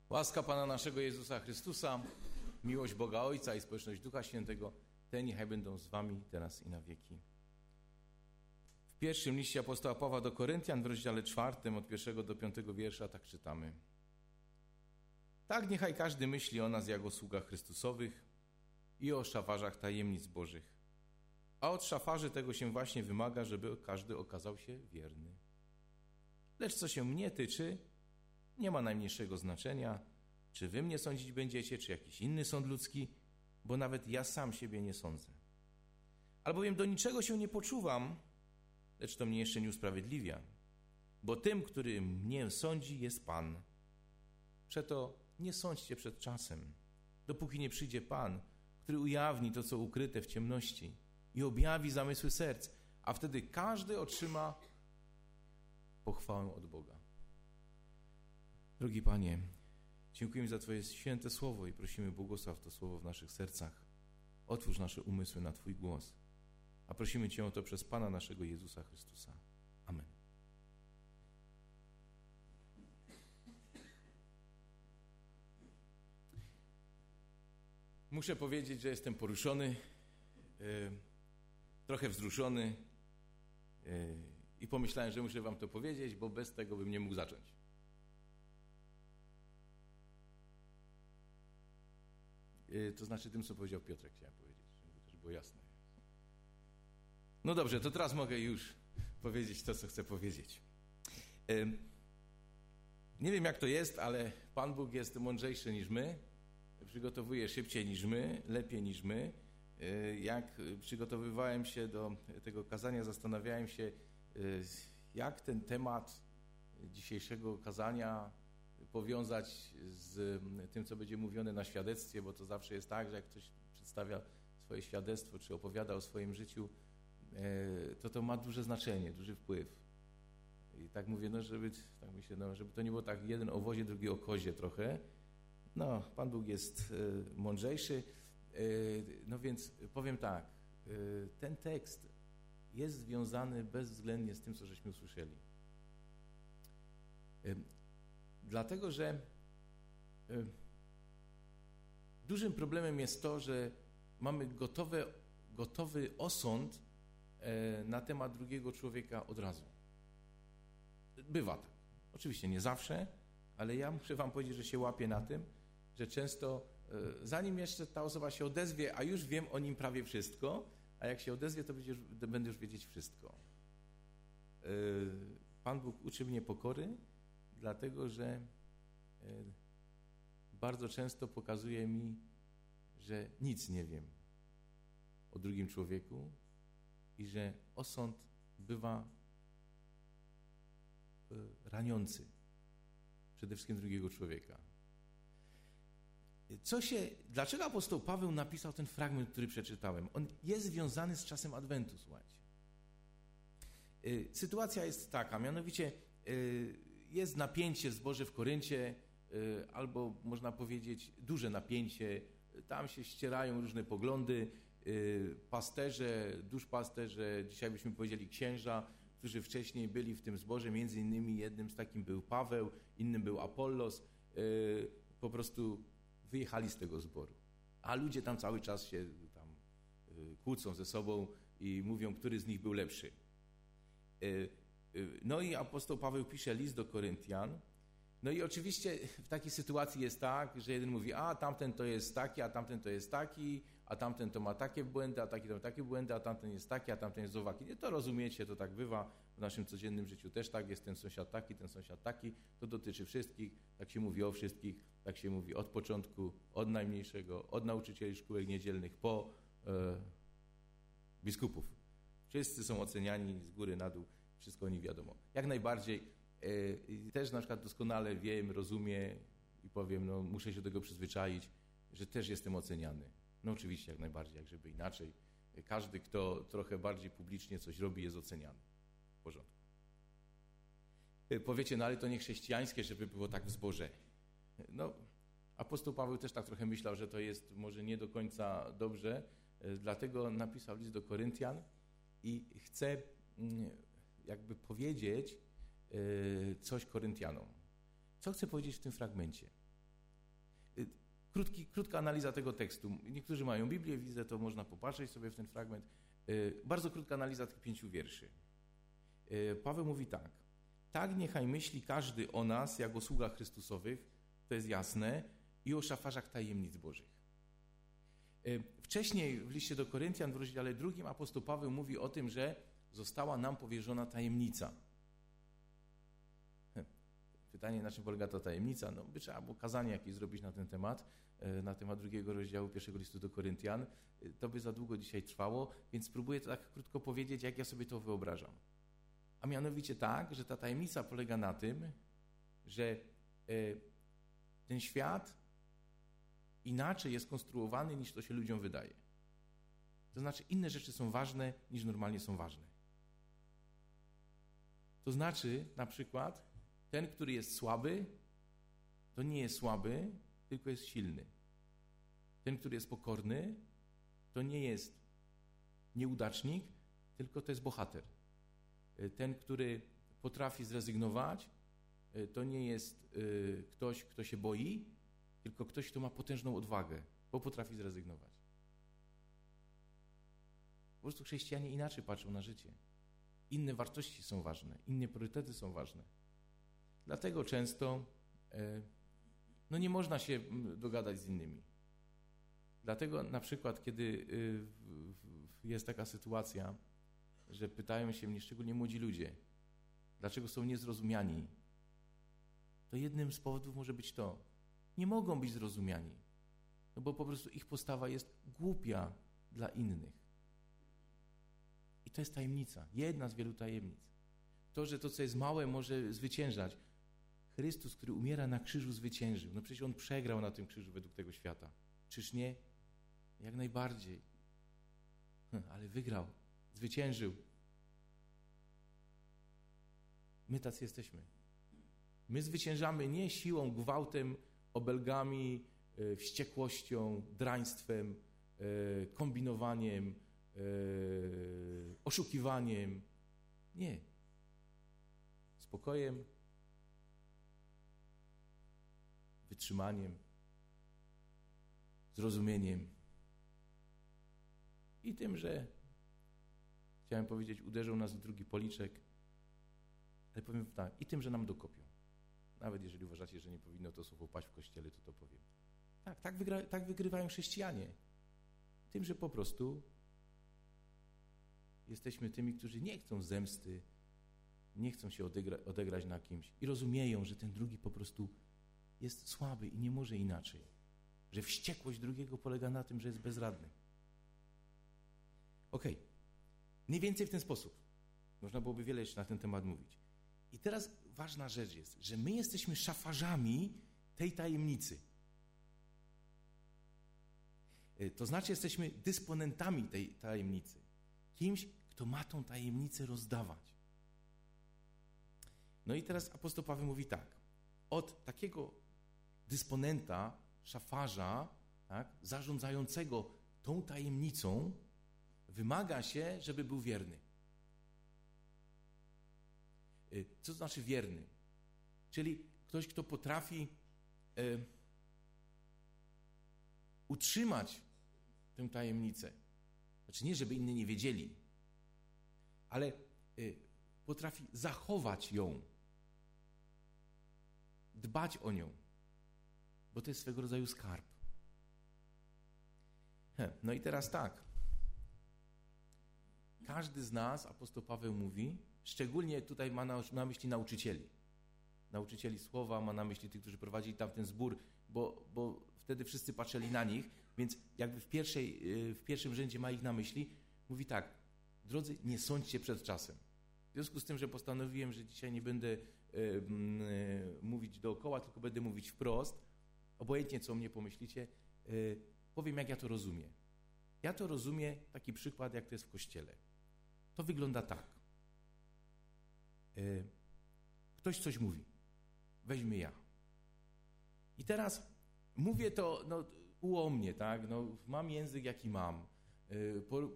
Łaska Pana naszego Jezusa Chrystusa, miłość Boga Ojca i społeczność Ducha Świętego, te niechaj będą z wami teraz i na wieki. W pierwszym liście apostoła Pawła do Koryntian w rozdziale czwartym od pierwszego do piątego wiersza tak czytamy. Tak niechaj każdy myśli o nas jak o sługach Chrystusowych i o szafarzach tajemnic Bożych. A od szafarzy tego się właśnie wymaga, żeby każdy okazał się wierny. Lecz co się mnie tyczy, nie ma najmniejszego znaczenia, czy wy mnie sądzić będziecie, czy jakiś inny sąd ludzki, bo nawet ja sam siebie nie sądzę. Albowiem do niczego się nie poczuwam, lecz to mnie jeszcze nie usprawiedliwia, bo tym, który mnie sądzi, jest Pan. Przeto nie sądźcie przed czasem, dopóki nie przyjdzie Pan, który ujawni to, co ukryte w ciemności i objawi zamysły serc, a wtedy każdy otrzyma pochwałę od Boga. Drogi Panie, dziękujemy za Twoje święte słowo i prosimy błogosław to słowo w naszych sercach. Otwórz nasze umysły na Twój głos. A prosimy Cię o to przez Pana naszego Jezusa Chrystusa. Amen. Muszę powiedzieć, że jestem poruszony, yy, trochę wzruszony yy, i pomyślałem, że muszę Wam to powiedzieć, bo bez tego bym nie mógł zacząć. To znaczy tym, co powiedział Piotrek, chciałem powiedzieć, żeby też było jasne. No dobrze, to teraz mogę już powiedzieć to, co chcę powiedzieć. Nie wiem, jak to jest, ale Pan Bóg jest mądrzejszy niż my, przygotowuje szybciej niż my, lepiej niż my. Jak przygotowywałem się do tego kazania, zastanawiałem się, jak ten temat dzisiejszego kazania powiązać z tym, co będzie mówione na świadectwie, bo to zawsze jest tak, że jak ktoś przedstawia swoje świadectwo, czy opowiada o swoim życiu, E, to to ma duże znaczenie, duży wpływ. I tak mówię, no żeby, tak myślę, no, żeby to nie było tak jeden o wozie, drugi o kozie trochę. No, Pan Bóg jest e, mądrzejszy. E, no więc powiem tak, ten tekst jest związany bezwzględnie z tym, co żeśmy usłyszeli. Dlatego, że dużym problemem jest to, że mamy gotowe, gotowy osąd E, na temat drugiego człowieka od razu. Bywa tak. Oczywiście nie zawsze, ale ja muszę Wam powiedzieć, że się łapię na tym, że często e, zanim jeszcze ta osoba się odezwie, a już wiem o nim prawie wszystko, a jak się odezwie, to będę już wiedzieć wszystko. E, Pan Bóg uczy mnie pokory, dlatego że bardzo często pokazuje mi, że nic nie wiem o drugim człowieku, i że osąd bywa e, raniący przede wszystkim drugiego człowieka. Co się, dlaczego apostoł Paweł napisał ten fragment, który przeczytałem? On jest związany z czasem Adwentu, słuchajcie. E, sytuacja jest taka, mianowicie e, jest napięcie w zborze w Koryncie, albo można powiedzieć duże napięcie, tam się ścierają różne poglądy, Y, pasterze, duszpasterze, dzisiaj byśmy powiedzieli księża, którzy wcześniej byli w tym zborze, między innymi jednym z takim był Paweł, innym był Apollos, y, po prostu wyjechali z tego zboru. A ludzie tam cały czas się tam y, kłócą ze sobą i mówią, który z nich był lepszy. No i apostoł Paweł pisze list do Koryntian. No i oczywiście w takiej sytuacji jest tak, że jeden mówi, a tamten to jest taki, a tamten to jest taki, a tamten to ma takie błędy, a taki to ma takie błędy, a tamten jest taki, a tamten jest owaki. Nie, to rozumiecie, to tak bywa. W naszym codziennym życiu też tak jest, ten sąsiad taki, ten sąsiad taki. To dotyczy wszystkich, tak się mówi o wszystkich, tak się mówi od początku, od najmniejszego, od nauczycieli szkółek niedzielnych po e, biskupów. Wszyscy są oceniani z góry na dół, wszystko o nich wiadomo. Jak najbardziej e, też na przykład doskonale wiem, rozumiem i powiem, no muszę się do tego przyzwyczaić, że też jestem oceniany no oczywiście, jak najbardziej, jak żeby inaczej. Każdy, kto trochę bardziej publicznie coś robi, jest oceniany. W porządku. Y, powiecie, no ale to nie chrześcijańskie, żeby było tak w zborze. No, apostoł Paweł też tak trochę myślał, że to jest może nie do końca dobrze, y, dlatego napisał list do Koryntian i chce mm, jakby powiedzieć y, coś Koryntianom. Co chcę powiedzieć w tym fragmencie? krótki, krótka analiza tego tekstu. Niektórzy mają Biblię, widzę, to można popatrzeć sobie w ten fragment. Bardzo krótka analiza tych pięciu wierszy. Paweł mówi tak. Tak niechaj myśli każdy o nas, jak o sługach Chrystusowych, to jest jasne, i o szafarzach tajemnic Bożych. Wcześniej w liście do Koryntian w rozdziale drugim apostoł Paweł mówi o tym, że została nam powierzona tajemnica. Pytanie, na czym polega ta tajemnica? No, by trzeba było kazanie jakieś zrobić na ten temat, e, na temat drugiego rozdziału pierwszego listu do Koryntian. E, to by za długo dzisiaj trwało, więc spróbuję to tak krótko powiedzieć, jak ja sobie to wyobrażam. A mianowicie tak, że ta tajemnica polega na tym, że e, ten świat inaczej jest konstruowany niż to się ludziom wydaje. To znaczy, inne rzeczy są ważne niż normalnie są ważne. To znaczy, na przykład, ten, który jest słaby, to nie jest słaby, tylko jest silny. Ten, który jest pokorny, to nie jest nieudacznik, tylko to jest bohater. Ten, który potrafi zrezygnować, to nie jest y, ktoś, kto się boi, tylko ktoś, kto ma potężną odwagę, bo potrafi zrezygnować. Po prostu chrześcijanie inaczej patrzą na życie. Inne wartości są ważne, inne priorytety są ważne. Dlatego często e, no nie można się dogadać z innymi. Dlatego na przykład, kiedy y, jest taka sytuacja, że pytają się mnie, szczególnie młodzi ludzie, dlaczego są niezrozumiani, to jednym z powodów może być to, nie mogą być zrozumiani, no bo po prostu ich postawa jest głupia dla innych. I to jest tajemnica, jedna z wielu tajemnic. To, że to, co jest małe, może zwyciężać. Chrystus, który umiera na krzyżu, zwyciężył. No przecież On przegrał na tym krzyżu według tego świata. Czyż nie? Jak najbardziej. Hm, ale wygrał, zwyciężył. My tacy jesteśmy. My zwyciężamy nie siłą, gwałtem, obelgami, e, wściekłością, draństwem, e, kombinowaniem, oszukiwaniem. Nie. Spokojem, wytrzymaniem, zrozumieniem i tym, że chciałem powiedzieć, uderzył nas w drugi policzek, ale powiem tak, i tym, że nam dokopią. Nawet jeżeli uważacie, że nie powinno to słowo paść w kościele, to to powiem. Tak, tak, tak wygrywają chrześcijanie. Tym, że po prostu jesteśmy tymi, którzy nie chcą zemsty, nie chcą się odegra odegrać na kimś i rozumieją, że ten drugi po prostu jest słaby i nie może inaczej. Że wściekłość drugiego polega na tym, że jest bezradny. Okay. Mniej więcej w ten sposób. Można byłoby wiele jeszcze na ten temat mówić. I teraz ważna rzecz jest, że my jesteśmy szafarzami tej tajemnicy. E, to znaczy, jesteśmy dysponentami tej tajemnicy. Kimś, kto ma tą tajemnicę rozdawać. No i teraz apostoł Paweł mówi tak. Od takiego dysponenta, szafarza, tak, zarządzającego tą tajemnicą, wymaga się, żeby był wierny. Y, co to znaczy wierny? Czyli ktoś, kto potrafi y, utrzymać tę tajemnicę. Znaczy nie, żeby inni nie wiedzieli, ale y, potrafi zachować ją, dbać o nią, bo to jest swego rodzaju skarb. No i teraz tak. Każdy z nas, apostoł Paweł mówi, Szczególnie tutaj ma na, na myśli nauczycieli. Nauczycieli słowa, ma na myśli tych, którzy prowadzili tam ten zbór, bo, bo wtedy wszyscy patrzyli na nich, więc jakby w, pierwszej, y, w pierwszym rzędzie ma ich na myśli. Mówi tak, drodzy, nie sądźcie przed czasem. W związku z tym, że postanowiłem, że dzisiaj nie będę y, y, mówić dookoła, tylko będę mówić wprost, obojętnie co o mnie pomyślicie, y, powiem jak ja to rozumiem. Ja to rozumiem, taki przykład jak to jest w kościele. To wygląda tak. Ktoś coś mówi. Weźmy ja. I teraz mówię to no, ułomnie, tak? No, mam język, jaki mam. Po,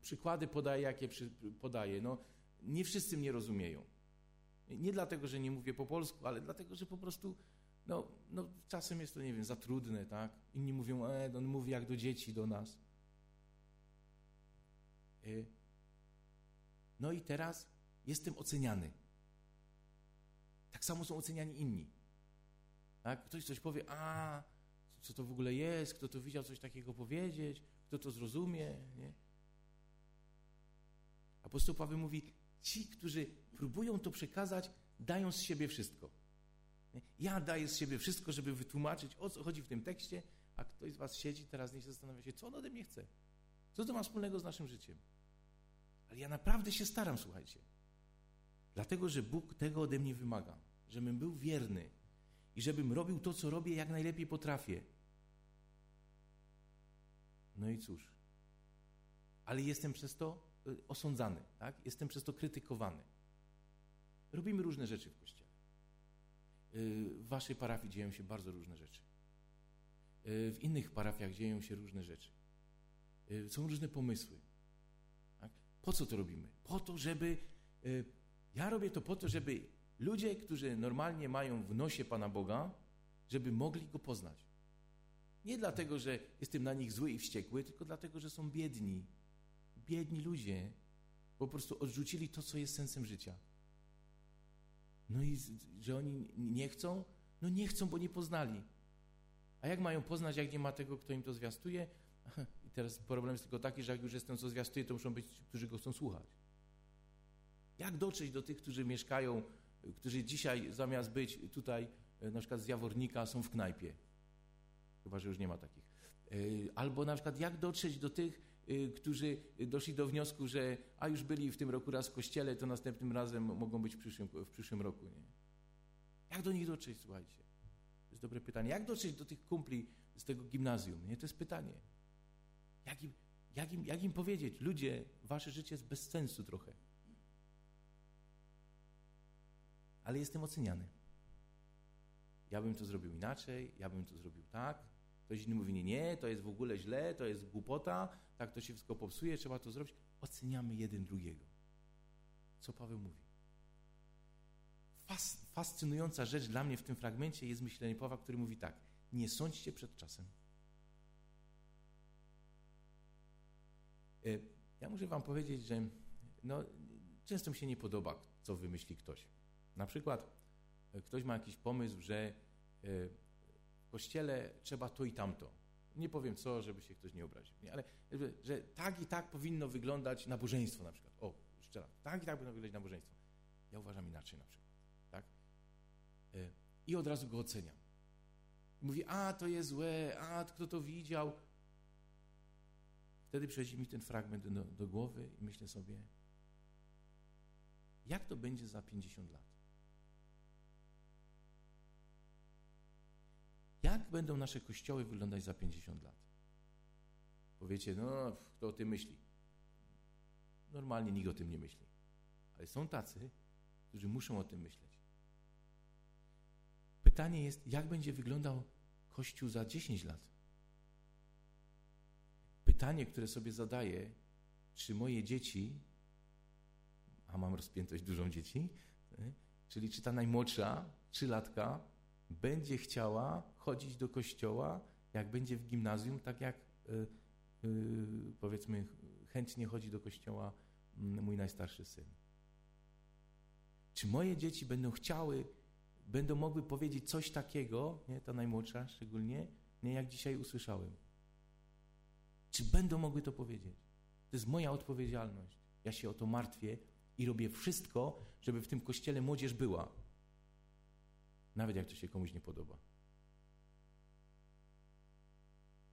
przykłady podaję, jakie przy, podaję. No, nie wszyscy mnie rozumieją. Nie dlatego, że nie mówię po polsku, ale dlatego, że po prostu no, no czasem jest to, nie wiem, za trudne, tak? Inni mówią, e, on mówi jak do dzieci do nas. E, no i teraz jestem oceniany. Tak samo są oceniani inni. Tak? Ktoś coś powie, a co to w ogóle jest, kto to widział coś takiego powiedzieć, kto to zrozumie. Nie? Apostoł Paweł mówi, ci, którzy próbują to przekazać, dają z siebie wszystko. Nie? Ja daję z siebie wszystko, żeby wytłumaczyć, o co chodzi w tym tekście, a ktoś z was siedzi teraz się zastanawia się, co on ode mnie chce. Co to ma wspólnego z naszym życiem? Ale ja naprawdę się staram, słuchajcie. Dlatego, że Bóg tego ode mnie wymaga, żebym był wierny i żebym robił to, co robię, jak najlepiej potrafię. No i cóż. Ale jestem przez to osądzany, tak? Jestem przez to krytykowany. Robimy różne rzeczy w kościele. Y, w waszej parafii dzieją się bardzo różne rzeczy. Y, w innych parafiach dzieją się różne rzeczy. Są różne pomysły. Tak? Po co to robimy? Po to, żeby. Ja robię to po to, żeby ludzie, którzy normalnie mają w nosie Pana Boga, żeby mogli go poznać. Nie dlatego, że jestem na nich zły i wściekły, tylko dlatego, że są biedni. Biedni ludzie po prostu odrzucili to, co jest sensem życia. No i że oni nie chcą? No nie chcą, bo nie poznali. A jak mają poznać, jak nie ma tego, kto im to zwiastuje? I teraz problem jest tylko taki, że jak już jest ten, co zwiastuje, to muszą być ci, którzy go chcą słuchać. Jak dotrzeć do tych, którzy mieszkają, którzy dzisiaj zamiast być tutaj, e, na przykład z Jawornika, są w knajpie? Chyba, że już nie ma takich. E, albo na przykład jak dotrzeć do tych, którzy doszli do wniosku, że a już byli w tym roku raz w kościele, to następnym razem mogą być w przyszłym, w przyszłym roku. Nie? Jak do nich dotrzeć, słuchajcie? To jest dobre pytanie. Jak dotrzeć do tych kumpli z tego gimnazjum? Nie? To jest pytanie. Jak im, jak, im, jak im powiedzieć? Ludzie, wasze życie jest bez sensu trochę. Ale jestem oceniany. Ja bym to zrobił inaczej, ja bym to zrobił tak. Ktoś inny mówi, nie, nie, to jest w ogóle źle, to jest głupota, tak to się wszystko popsuje, trzeba to zrobić. Oceniamy jeden drugiego. Co Paweł mówi? Fas, fascynująca rzecz dla mnie w tym fragmencie jest myślenie Pawła, który mówi tak, nie sądźcie przed czasem. E, ja muszę wam powiedzieć, że no, często mi się nie podoba, co wymyśli ktoś. Na przykład e, ktoś ma jakiś pomysł, że e, w kościele trzeba to i tamto. Nie powiem co, żeby się ktoś nie obraził, nie? ale że tak i tak powinno wyglądać nabożeństwo na przykład. O, jeszcze raz, tak i tak powinno wyglądać nabożeństwo. Ja uważam inaczej na przykład. Tak? E, I od razu go oceniam. Mówi, a to jest złe, a kto to widział. Wtedy przychodzi mi ten fragment do, do głowy i myślę sobie, jak to będzie za 50 lat? Jak będą nasze kościoły wyglądać za 50 lat? Powiecie, no, kto o tym myśli? Normalnie nikt o tym nie myśli. Ale są tacy, którzy muszą o tym myśleć. Pytanie jest, jak będzie wyglądał Kościół za 10 lat? Pytanie, które sobie zadaję, czy moje dzieci, a mam rozpiętość dużą dzieci, czyli czy ta najmłodsza, trzylatka, będzie chciała chodzić do kościoła, jak będzie w gimnazjum, tak jak y, y, powiedzmy chętnie chodzi do kościoła mm, mój najstarszy syn. Czy moje dzieci będą chciały, będą mogły powiedzieć coś takiego, nie, ta najmłodsza szczególnie, nie jak dzisiaj usłyszałem? Czy będą mogły to powiedzieć? To jest moja odpowiedzialność. Ja się o to martwię i robię wszystko, żeby w tym kościele młodzież była. Nawet jak to się komuś nie podoba.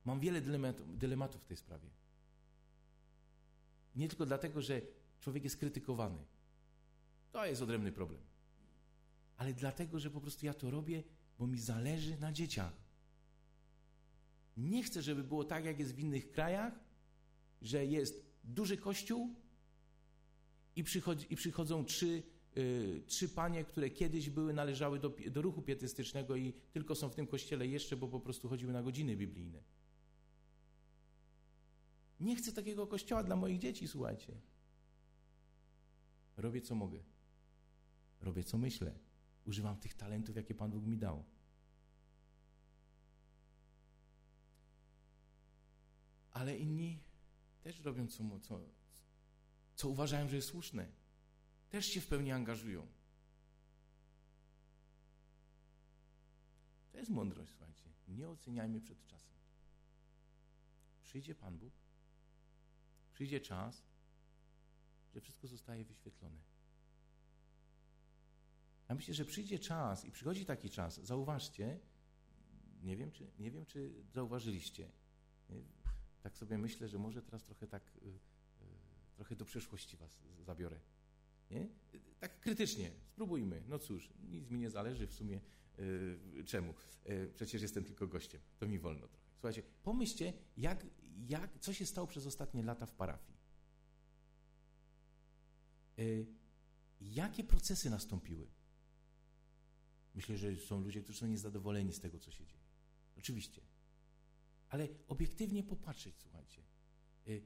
Mam wiele dylematów, w tej sprawie. Nie tylko dlatego, że człowiek jest krytykowany. To jest odrębny problem. Ale dlatego, że po prostu ja to robię, bo mi zależy na dzieciach. Nie chcę, żeby było tak, jak jest w innych krajach, że jest duży kościół i, przychodzi, i przychodzą trzy Y, trzy panie, które kiedyś były, należały do, do ruchu pietystycznego i tylko są w tym kościele jeszcze, bo po prostu chodziły na godziny biblijne. Nie chcę takiego kościoła dla moich dzieci, słuchajcie. Robię co mogę. Robię co myślę. Używam tych talentów, jakie Pan Bóg mi dał. Ale inni też robią co, co, co uważają, że jest słuszne. Też się w pełni angażują. To jest mądrość, słuchajcie. Nie oceniajmy przed czasem. Przyjdzie Pan Bóg, przyjdzie czas, że wszystko zostaje wyświetlone. Ja myślę, że przyjdzie czas i przychodzi taki czas, zauważcie, nie wiem, czy, nie wiem, czy zauważyliście, tak sobie myślę, że może teraz trochę tak, y, y, trochę do przeszłości was zabiorę. Nie? Tak krytycznie, spróbujmy. No cóż, nic mi nie zależy w sumie yy, czemu. Przecież jestem tylko gościem, to mi wolno trochę. Słuchajcie, pomyślcie, jak, jak, co się stało przez ostatnie lata w parafii. Yy, jakie procesy nastąpiły? Myślę, że są ludzie, którzy są niezadowoleni z tego, co się dzieje. Oczywiście. Ale obiektywnie popatrzeć, słuchajcie. Y,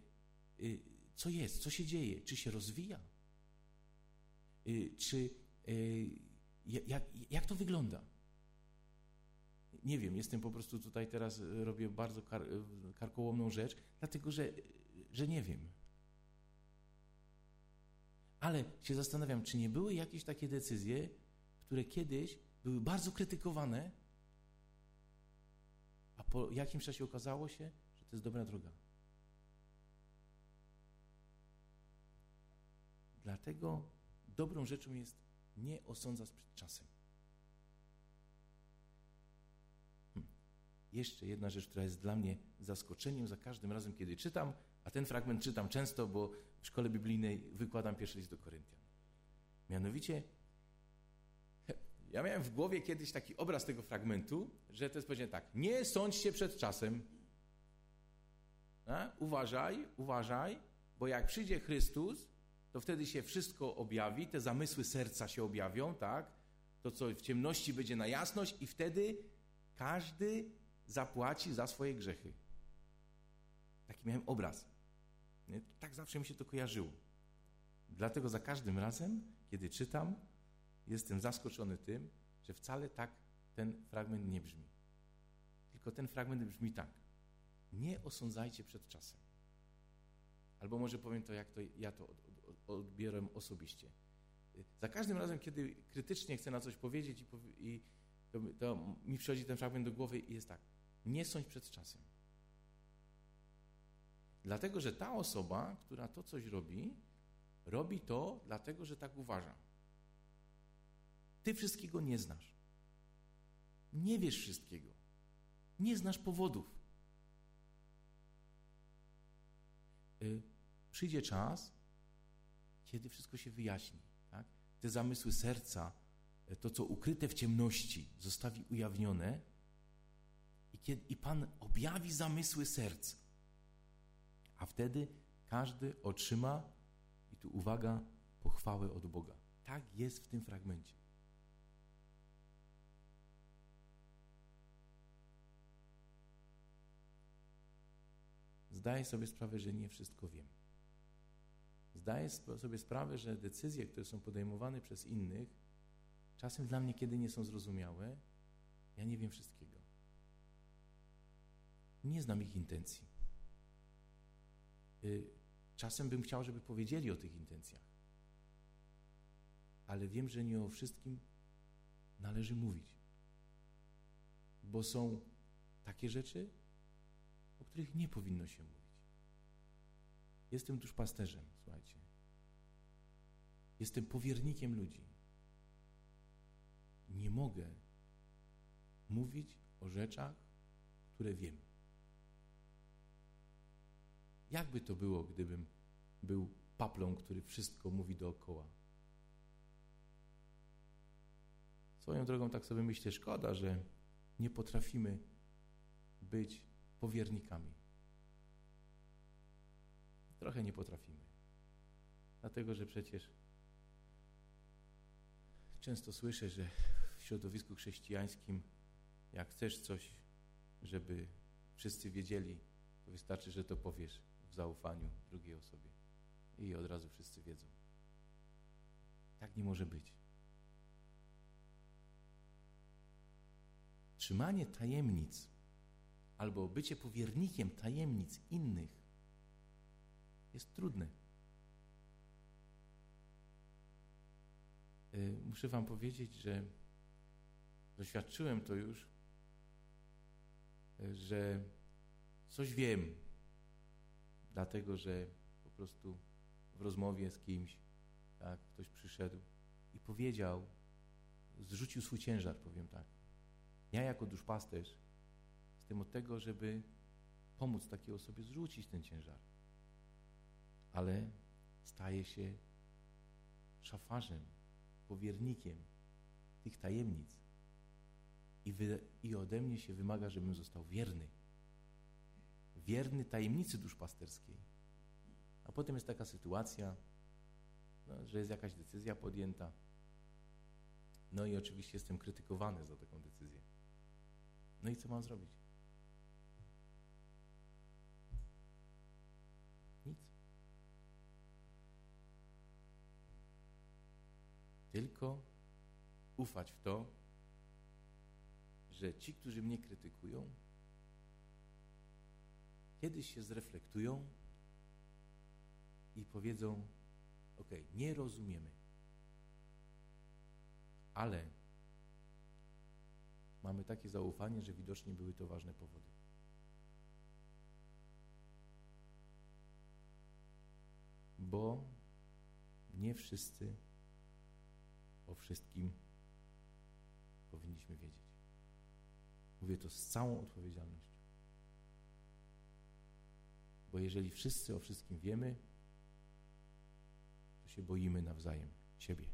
y, co jest, co się dzieje, czy się rozwija? Y, czy jak, jak to wygląda? Nie wiem, jestem po prostu tutaj teraz, robię bardzo kar, karkołomną rzecz, dlatego że, że nie wiem. Ale się zastanawiam, czy nie były jakieś takie decyzje, które kiedyś były bardzo krytykowane, a po jakimś czasie okazało się, że to jest dobra droga. Dlatego dobrą rzeczą jest nie osądzać przed czasem. Jeszcze jedna rzecz, która jest dla mnie zaskoczeniem za każdym razem, kiedy czytam, a ten fragment czytam często, bo w szkole biblijnej wykładam pierwszy list do Koryntian. Mianowicie ja miałem w głowie kiedyś taki obraz tego fragmentu, że to jest powiedziane tak, nie sądźcie przed czasem. A? Uważaj, uważaj, bo jak przyjdzie Chrystus, to wtedy się wszystko objawi, te zamysły serca się objawią, tak? To, co w ciemności będzie na jasność i wtedy każdy zapłaci za swoje grzechy. Taki miałem obraz. Tak zawsze mi się to kojarzyło. Dlatego za każdym razem, kiedy czytam, jestem zaskoczony tym, że wcale tak ten fragment nie brzmi. Tylko ten fragment brzmi tak. Nie osądzajcie przed czasem. Albo może powiem to, jak to ja to odbieram osobiście. Za każdym razem, kiedy krytycznie chcę na coś powiedzieć i, i to, to mi przychodzi ten fragment do głowy i jest tak. Nie sądź przed czasem. Dlatego, że ta osoba, która to coś robi, robi to dlatego, że tak uważa. Ty wszystkiego nie znasz. Nie wiesz wszystkiego. Nie znasz powodów. Y, przyjdzie czas, kiedy wszystko się wyjaśni. Tak? Te zamysły serca, to co ukryte w ciemności, zostawi ujawnione i, kiedy, i Pan objawi zamysły serc. A wtedy każdy otrzyma, i tu uwaga, pochwałę od Boga. Tak jest w tym fragmencie. zdaję sobie sprawę, że nie wszystko wiem. Zdaję sobie sprawę, że decyzje, które są podejmowane przez innych, czasem dla mnie, kiedy nie są zrozumiałe, ja nie wiem wszystkiego. Nie znam ich intencji. Y, czasem bym chciał, żeby powiedzieli o tych intencjach. Ale wiem, że nie o wszystkim należy mówić. Bo są takie rzeczy, o których nie powinno się mówić. Jestem duszpasterzem, słuchajcie. Jestem powiernikiem ludzi. Nie mogę mówić o rzeczach, które wiem. Jakby to było, gdybym był paplą, który wszystko mówi dookoła? Swoją drogą tak sobie myślę, szkoda, że nie potrafimy być powiernikami. Trochę nie potrafimy. Dlatego, że przecież często słyszę, że w środowisku chrześcijańskim, jak chcesz coś, żeby wszyscy wiedzieli, to wystarczy, że to powiesz w zaufaniu drugiej osobie. I od razu wszyscy wiedzą. Tak nie może być. Trzymanie tajemnic albo bycie powiernikiem tajemnic innych jest trudne. Y, muszę Wam powiedzieć, że doświadczyłem to już, y, że coś wiem, dlatego że po prostu w rozmowie z kimś, tak, ktoś przyszedł i powiedział, zrzucił swój ciężar, powiem tak. Ja jako duszpasterz jestem od tego, żeby pomóc takiej osobie zrzucić ten ciężar. Ale staje się szafarzem, powiernikiem tych tajemnic. I, wy, I ode mnie się wymaga, żebym został wierny. Wierny tajemnicy duszpasterskiej. A potem jest taka sytuacja, no, że jest jakaś decyzja podjęta. No i oczywiście jestem krytykowany za taką decyzję. No i co mam zrobić? Nic. Tylko ufać w to, że ci, którzy mnie krytykują, kiedyś się zreflektują i powiedzą: OK, nie rozumiemy, ale mamy takie zaufanie, że widocznie były to ważne powody. Bo nie wszyscy o wszystkim powinniśmy wiedzieć. Mówię to z całą odpowiedzialnością. Bo jeżeli wszyscy o wszystkim wiemy, to się boimy nawzajem siebie.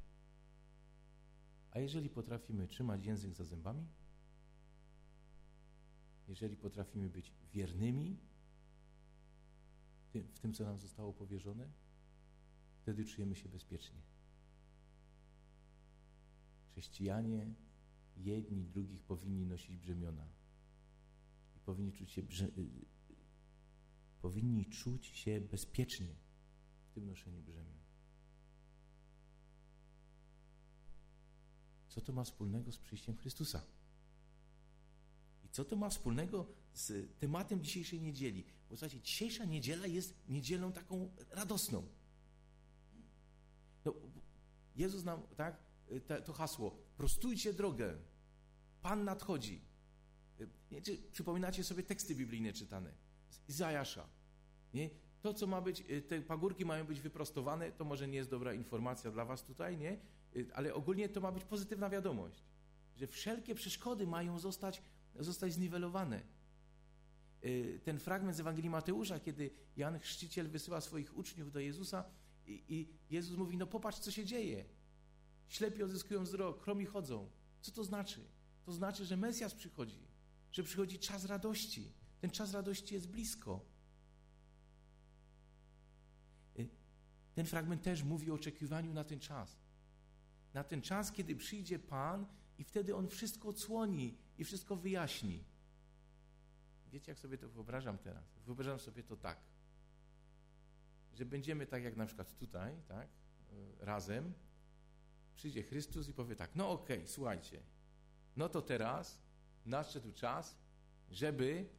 A jeżeli potrafimy trzymać język za zębami, jeżeli potrafimy być wiernymi w tym, co nam zostało powierzone, wtedy czujemy się bezpiecznie. Chrześcijanie jedni drugich powinni nosić brzemiona i powinni czuć się. Powinni czuć się bezpiecznie w tym noszeniu brzemion. Co to ma wspólnego z przyjściem Chrystusa? I co to ma wspólnego z tematem dzisiejszej niedzieli? Bo słuchajcie, dzisiejsza niedziela jest niedzielą taką radosną. No, Jezus nam, tak, to hasło, prostujcie drogę, Pan nadchodzi. Nie, czy przypominacie sobie teksty biblijne czytane z Izajasza? Nie? To, co ma być, te pagórki mają być wyprostowane, to może nie jest dobra informacja dla was tutaj, nie? Ale ogólnie to ma być pozytywna wiadomość, że wszelkie przeszkody mają zostać, zostać zniwelowane. Y, ten fragment z Ewangelii Mateusza, kiedy Jan Chrzciciel wysyła swoich uczniów do Jezusa i, i Jezus mówi, no popatrz, co się dzieje. Ślepi odzyskują wzrok, chromi chodzą. Co to znaczy? To znaczy, że Mesjasz przychodzi, że przychodzi czas radości. Ten czas radości jest blisko. Y, ten fragment też mówi o oczekiwaniu na ten czas. Na ten czas, kiedy przyjdzie Pan i wtedy On wszystko odsłoni i wszystko wyjaśni. Wiecie, jak sobie to wyobrażam teraz? Wyobrażam sobie to tak, że będziemy tak jak na przykład tutaj, tak, y, razem, przyjdzie Chrystus i powie tak, no okej, okay, słuchajcie, no to teraz nadszedł czas, żeby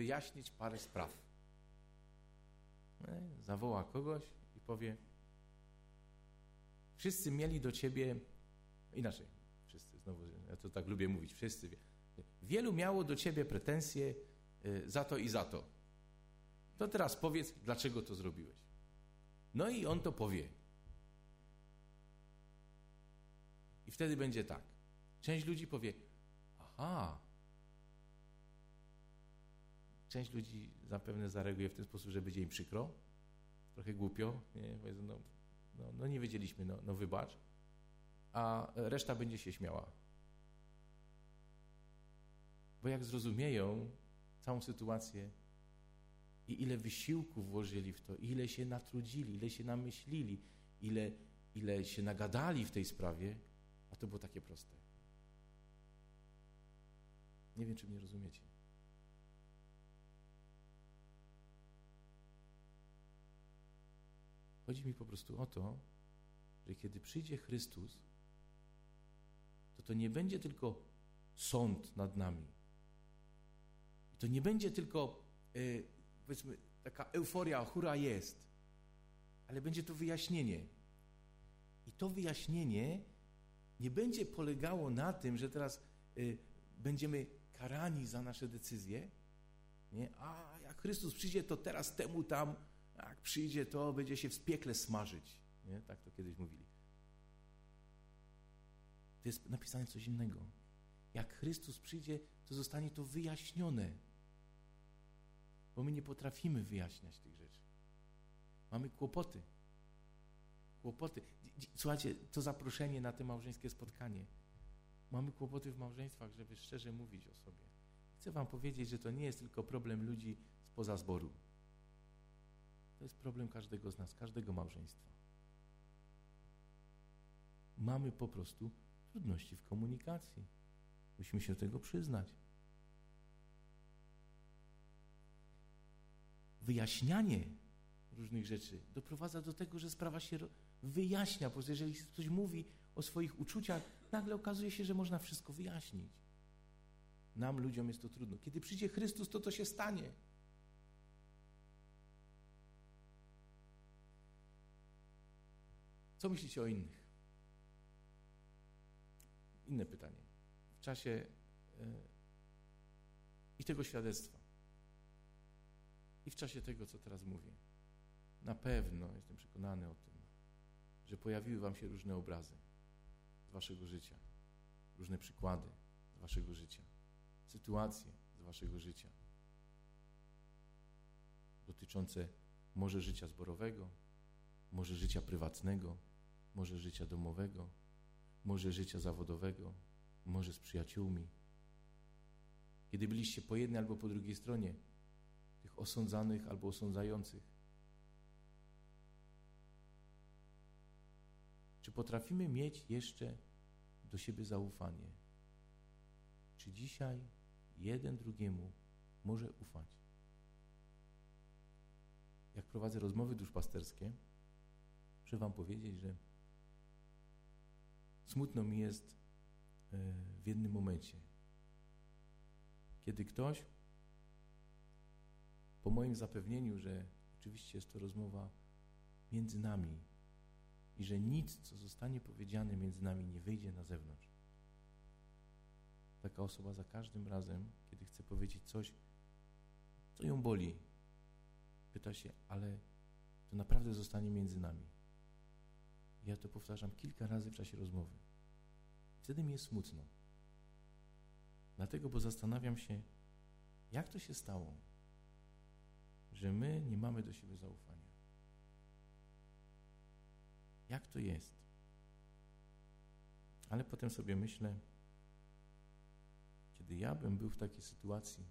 wyjaśnić parę spraw. Zawoła kogoś i powie, wszyscy mieli do ciebie, inaczej, wszyscy, znowu, ja to tak lubię mówić, wszyscy, wielu miało do ciebie pretensje e, za to i za to. To teraz powiedz, dlaczego to zrobiłeś. No i on to powie. I wtedy będzie tak. Część ludzi powie, aha. Część ludzi zapewne zareaguje w ten sposób, że będzie im przykro, trochę głupio, nie? Powiedzą, no, no, no nie wiedzieliśmy, no, no wybacz. A reszta będzie się śmiała. Bo jak zrozumieją całą sytuację i ile wysiłku włożyli w to, ile się natrudzili, ile się namyślili, ile, ile się nagadali w tej sprawie, a to było takie proste. Nie wiem, czy mnie rozumiecie. Chodzi mi po prostu o to, że kiedy przyjdzie Chrystus, to to nie będzie tylko sąd nad nami. I to nie będzie tylko, y, powiedzmy, taka euforia, hura jest, ale będzie to wyjaśnienie. I to wyjaśnienie nie będzie polegało na tym, że teraz y, będziemy karani za nasze decyzje, nie? A jak Chrystus przyjdzie, to teraz temu tam, jak przyjdzie, to będzie się w piekle smażyć. Nie? Tak to kiedyś mówili. To jest napisane coś innego. Jak Chrystus przyjdzie, to zostanie to wyjaśnione. Bo my nie potrafimy wyjaśniać tych rzeczy. Mamy kłopoty. Kłopoty. Słuchajcie, to zaproszenie na to małżeńskie spotkanie. Mamy kłopoty w małżeństwach, żeby szczerze mówić o sobie. Chcę Wam powiedzieć, że to nie jest tylko problem ludzi spoza zboru. To jest problem każdego z nas, każdego małżeństwa. Mamy po prostu trudności w komunikacji. Musimy się do tego przyznać. Wyjaśnianie różnych rzeczy doprowadza do tego, że sprawa się wyjaśnia. Prostu jeżeli ktoś mówi o swoich uczuciach, nagle okazuje się, że można wszystko wyjaśnić. Nam, ludziom jest to trudno. Kiedy przyjdzie Chrystus, to to się stanie. Co myślicie o innych? Inne pytanie. W czasie yy, i tego świadectwa, i w czasie tego, co teraz mówię, na pewno jestem przekonany o tym, że pojawiły Wam się różne obrazy z Waszego życia, różne przykłady z Waszego życia sytuacje z waszego życia dotyczące może życia zborowego, może życia prywatnego, może życia domowego, może życia zawodowego, może z przyjaciółmi. Kiedy byliście po jednej albo po drugiej stronie tych osądzanych albo osądzających, czy potrafimy mieć jeszcze do siebie zaufanie? Czy dzisiaj jeden drugiemu może ufać. Jak prowadzę rozmowy duszpasterskie, muszę Wam powiedzieć, że smutno mi jest e, w jednym momencie, kiedy ktoś po moim zapewnieniu, że oczywiście jest to rozmowa między nami i że nic, co zostanie powiedziane między nami, nie wyjdzie na zewnątrz, taka osoba za każdym razem, kiedy chce powiedzieć coś, co ją boli, pyta się, ale to naprawdę zostanie między nami. Ja to powtarzam kilka razy w czasie rozmowy. Wtedy mi jest smutno. Dlatego, bo zastanawiam się, jak to się stało, że my nie mamy do siebie zaufania. Jak to jest? Ale potem sobie myślę, kiedy ja bym był w takiej sytuacji,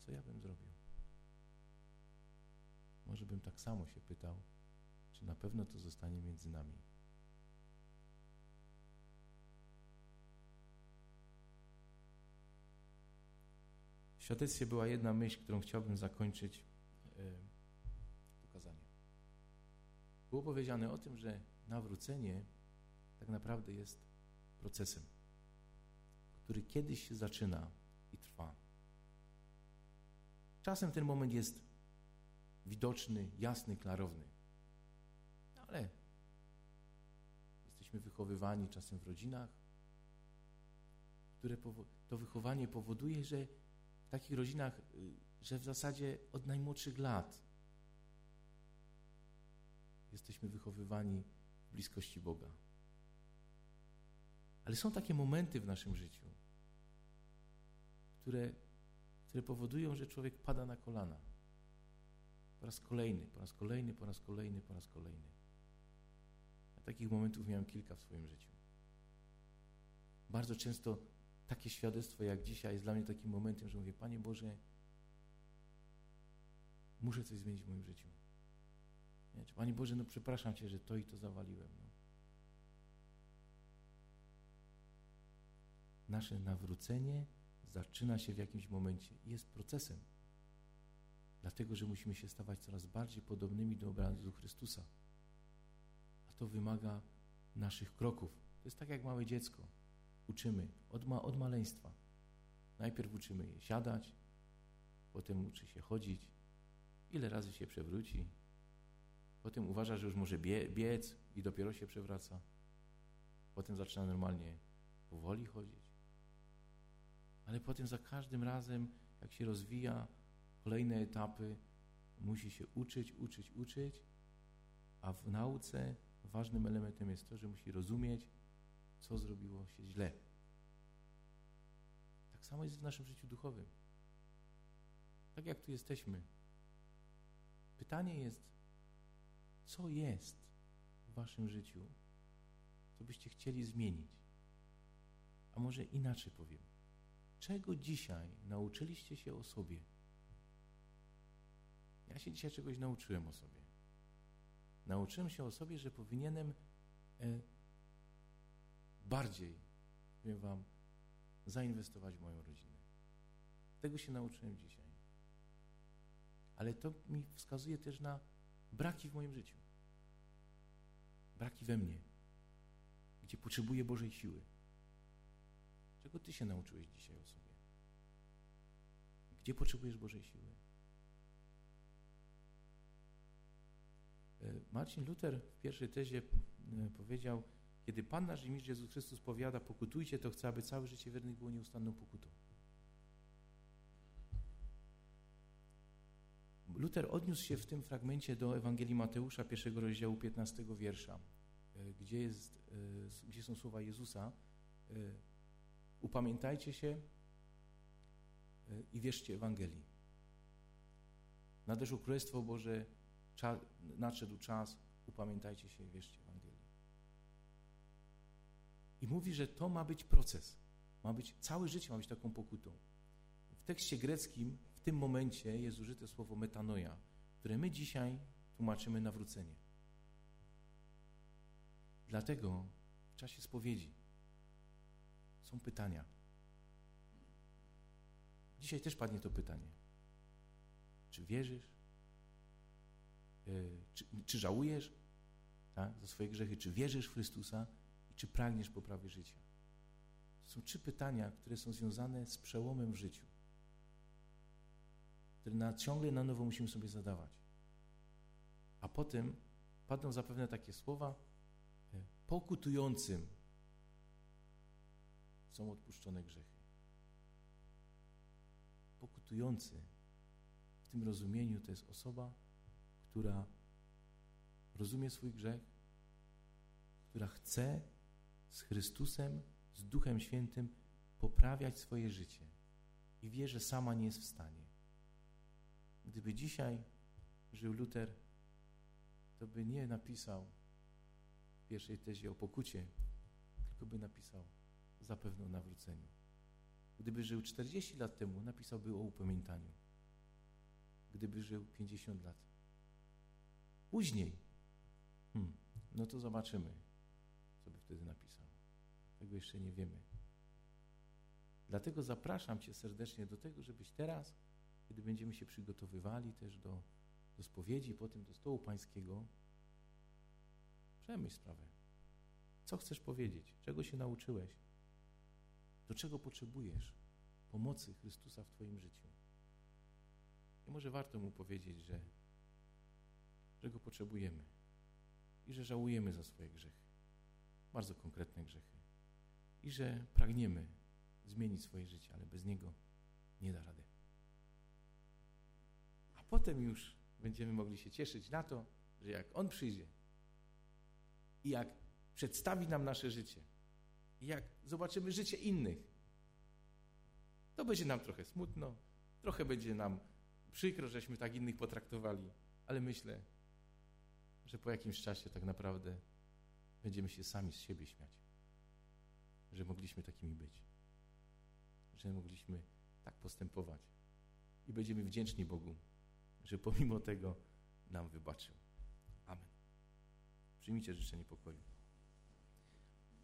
co ja bym zrobił? Może bym tak samo się pytał, czy na pewno to zostanie między nami. Świadectwie była jedna myśl, którą chciałbym zakończyć yy, pokazanie. Było powiedziane o tym, że nawrócenie tak naprawdę jest procesem który kiedyś się zaczyna i trwa. Czasem ten moment jest widoczny, jasny, klarowny. Ale jesteśmy wychowywani czasem w rodzinach, które to wychowanie powoduje, że takich rodzinach, y, że w zasadzie od najmłodszych lat jesteśmy wychowywani w bliskości Boga. Ale są takie momenty w naszym życiu, które, które powodują, że człowiek pada na kolana. Po raz kolejny, po raz kolejny, po raz kolejny, po raz kolejny. Ja takich momentów miałem kilka w swoim życiu. Bardzo często takie świadectwo jak dzisiaj jest dla mnie takim momentem, że mówię, Panie Boże, muszę coś zmienić w moim życiu. Nie? Czy Panie Boże, no przepraszam Cię, że to i to zawaliłem. No. Nasze nawrócenie zaczyna się w jakimś momencie jest procesem. Dlatego, że musimy się stawać coraz bardziej podobnymi do obrazu Chrystusa. A to wymaga naszych kroków. To jest tak jak małe dziecko. Uczymy od, ma, od maleństwa. Najpierw uczymy je siadać, potem uczy się chodzić, ile razy się przewróci, potem uważa, że już może bie biec i dopiero się przewraca, potem zaczyna normalnie powoli chodzić. Ale potem za każdym razem, jak się rozwija, kolejne etapy, musi się uczyć, uczyć, uczyć, a w nauce ważnym elementem jest to, że musi rozumieć, co zrobiło się źle. Tak samo jest w naszym życiu duchowym. Tak jak tu jesteśmy. Pytanie jest, co jest w waszym życiu, co byście chcieli zmienić? A może inaczej powiem. Czego dzisiaj nauczyliście się o sobie? Ja się dzisiaj czegoś nauczyłem o sobie. Nauczyłem się o sobie, że powinienem e, bardziej, powiem Wam, zainwestować w moją rodzinę. Tego się nauczyłem dzisiaj. Ale to mi wskazuje też na braki w moim życiu. Braki we mnie, gdzie potrzebuję Bożej siły. Czego Ty się nauczyłeś dzisiaj o sobie? Gdzie potrzebujesz Bożej siły? E, Marcin Luther w pierwszej tezie e, powiedział, kiedy Pan nasz i Mistrz Jezus Chrystus powiada, pokutujcie, to chce, aby całe życie wiernych było nieustanną pokutą. Luther odniósł się w tym fragmencie do Ewangelii Mateusza, pierwszego rozdziału 15 wiersza, e, gdzie, jest, gdzie są słowa Jezusa. Upamiętajcie się i wierzcie Ewangelii. Nadeszło Królestwo Boże, nadszedł czas, upamiętajcie się i wierzcie. I mówi, że to ma być proces. Ma być, całe życie ma być taką pokutą. W tekście greckim w tym momencie jest użyte słowo metanoja, które my dzisiaj tłumaczymy nawrócenie. Dlatego w czasie spowiedzi są pytania. Dzisiaj też padnie to pytanie. Czy wierzysz? E, czy, czy żałujesz tak, za swoje grzechy? Czy wierzysz w Chrystusa? I czy pragniesz poprawy życia? To są trzy pytania, które są związane z przełomem w życiu, które na, ciągle na nowo musimy sobie zadawać. A potem padną zapewne takie słowa, e, pokutującym są odpuszczone grzechy. Pokutujący w tym rozumieniu to jest osoba, która rozumie swój grzech, która chce z Chrystusem, z Duchem Świętym poprawiać swoje życie i wie, że sama nie jest w stanie. Gdyby dzisiaj żył Luter, to by nie napisał w pierwszej tezie o pokucie, tylko by napisał zapewne o nawróceniu. Gdyby żył 40 lat temu, napisałby o upamiętaniu. Gdyby żył 50 lat, Później, hmm, no to zobaczymy, co by wtedy napisał. Tego jeszcze nie wiemy. Dlatego zapraszam Cię serdecznie do tego, żebyś teraz, kiedy będziemy się przygotowywali też do, do spowiedzi, potem do stołu pańskiego, przemyśl sprawę. Co chcesz powiedzieć? Czego się nauczyłeś? Do czego potrzebujesz pomocy Chrystusa w Twoim życiu? I może warto mu powiedzieć, że że Go potrzebujemy i że żałujemy za swoje grzechy, bardzo konkretne grzechy, i że pragniemy zmienić swoje życie, ale bez Niego nie da rady. A potem już będziemy mogli się cieszyć na to, że jak On przyjdzie i jak przedstawi nam nasze życie, i jak zobaczymy życie innych, to będzie nam trochę smutno, trochę będzie nam przykro, żeśmy tak innych potraktowali, ale myślę, że po jakimś czasie tak naprawdę będziemy się sami z siebie śmiać, że mogliśmy takimi być, że mogliśmy tak postępować i będziemy wdzięczni Bogu, że pomimo tego nam wybaczył. Amen. Przyjmijcie życzenie pokoju.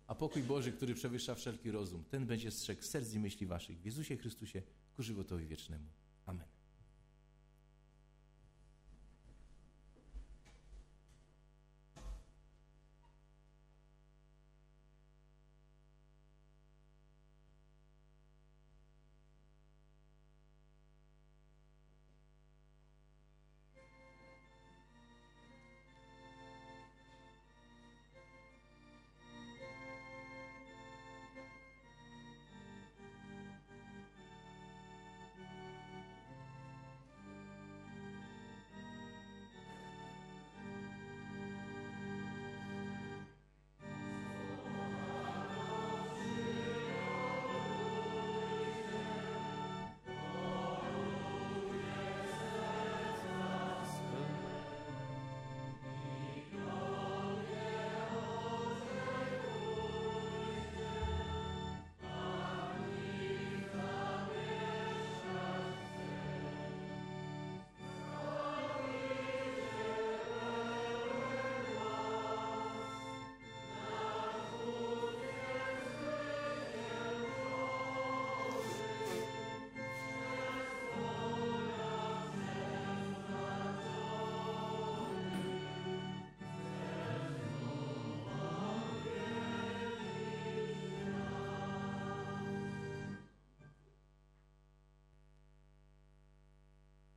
A pokój Boży, który przewyższa wszelki rozum, ten będzie strzegł serc i myśli waszych w Jezusie Chrystusie ku żywotowi wiecznemu.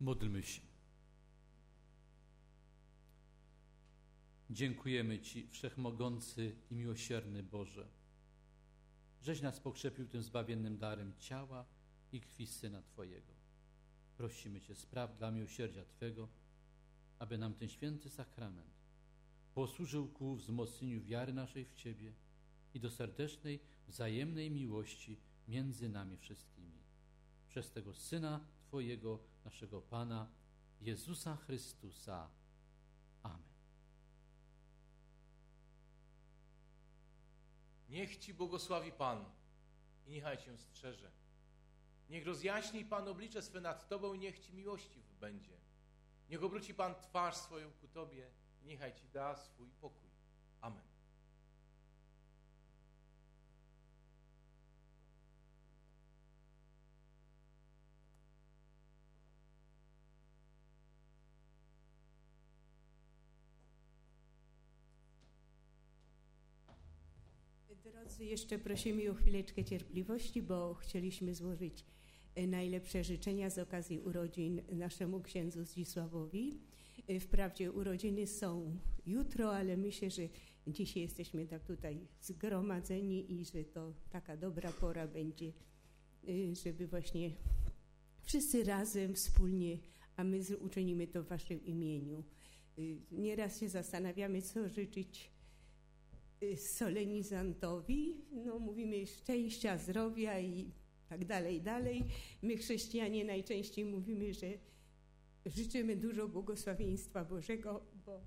Módlmy się. Dziękujemy Ci, Wszechmogący i Miłosierny Boże, żeś nas pokrzepił tym zbawiennym darem ciała i krwi Syna Twojego. Prosimy Cię, spraw dla miłosierdzia Twego, aby nam ten święty sakrament posłużył ku wzmocnieniu wiary naszej w Ciebie i do serdecznej, wzajemnej miłości między nami wszystkimi. Przez tego Syna Twojego, naszego Pana, Jezusa Chrystusa. Amen. Niech Ci błogosławi Pan i niechaj Cię strzeże. Niech rozjaśni Pan oblicze swe nad Tobą i niech Ci miłościw będzie. Niech obróci Pan twarz swoją ku Tobie i niechaj Ci da swój pokój. Amen. Jeszcze prosimy o chwileczkę cierpliwości, bo chcieliśmy złożyć e, najlepsze życzenia z okazji urodzin naszemu księdzu Zdzisławowi. E, Wprawdzie urodziny są jutro, ale myślę, że dzisiaj jesteśmy tak tutaj zgromadzeni i że to taka dobra pora będzie, e, żeby właśnie wszyscy razem, wspólnie, a my uczynimy to w Waszym imieniu. Nieraz się zastanawiamy, co życzyć solenizantowi, no mówimy szczęścia, zdrowia i tak dalej, dalej. My chrześcijanie najczęściej mówimy, że życzymy dużo błogosławieństwa Bożego, bo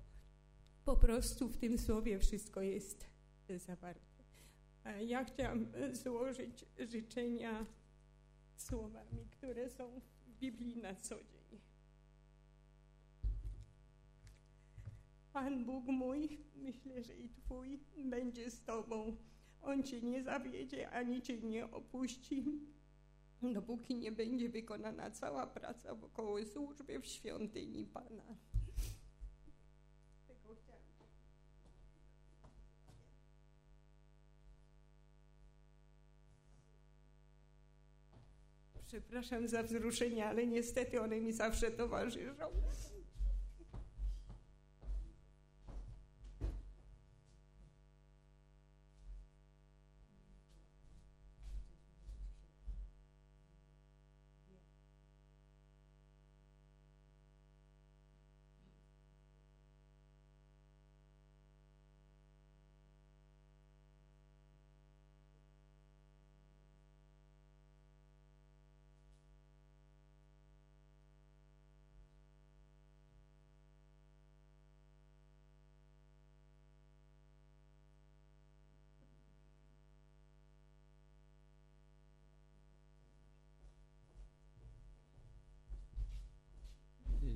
po prostu w tym słowie wszystko jest zawarte. Ja chciałam złożyć życzenia słowami, które są w Biblii na co dzień. Pan Bóg mój, myślę, że i Twój będzie z Tobą. On Cię nie zawiedzie ani Cię nie opuści, dopóki nie będzie wykonana cała praca wokoło służby w świątyni Pana. Przepraszam za wzruszenie, ale niestety one mi zawsze towarzyszą.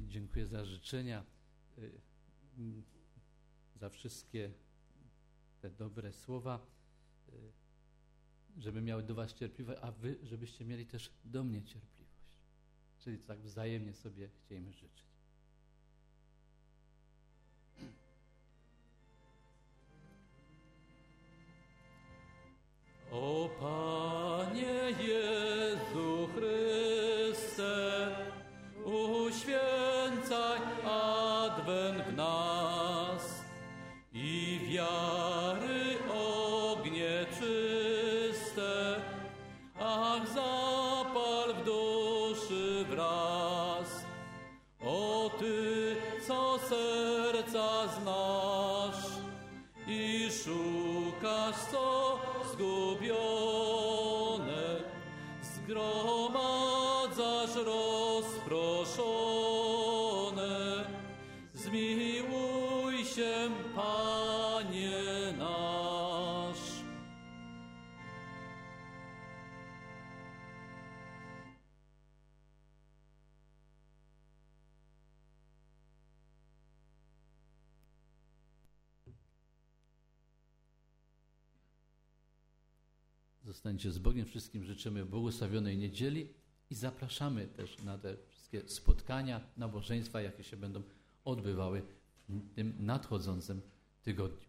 Dziękuję za życzenia, y, za wszystkie te dobre słowa, y, żeby miały do Was cierpliwość, a Wy, żebyście mieli też do mnie cierpliwość. Czyli tak wzajemnie sobie chcieliśmy życzyć. O Panie Jezu Wszystkim życzymy błogosławionej niedzieli i zapraszamy też na te wszystkie spotkania, nabożeństwa, jakie się będą odbywały w tym nadchodzącym tygodniu.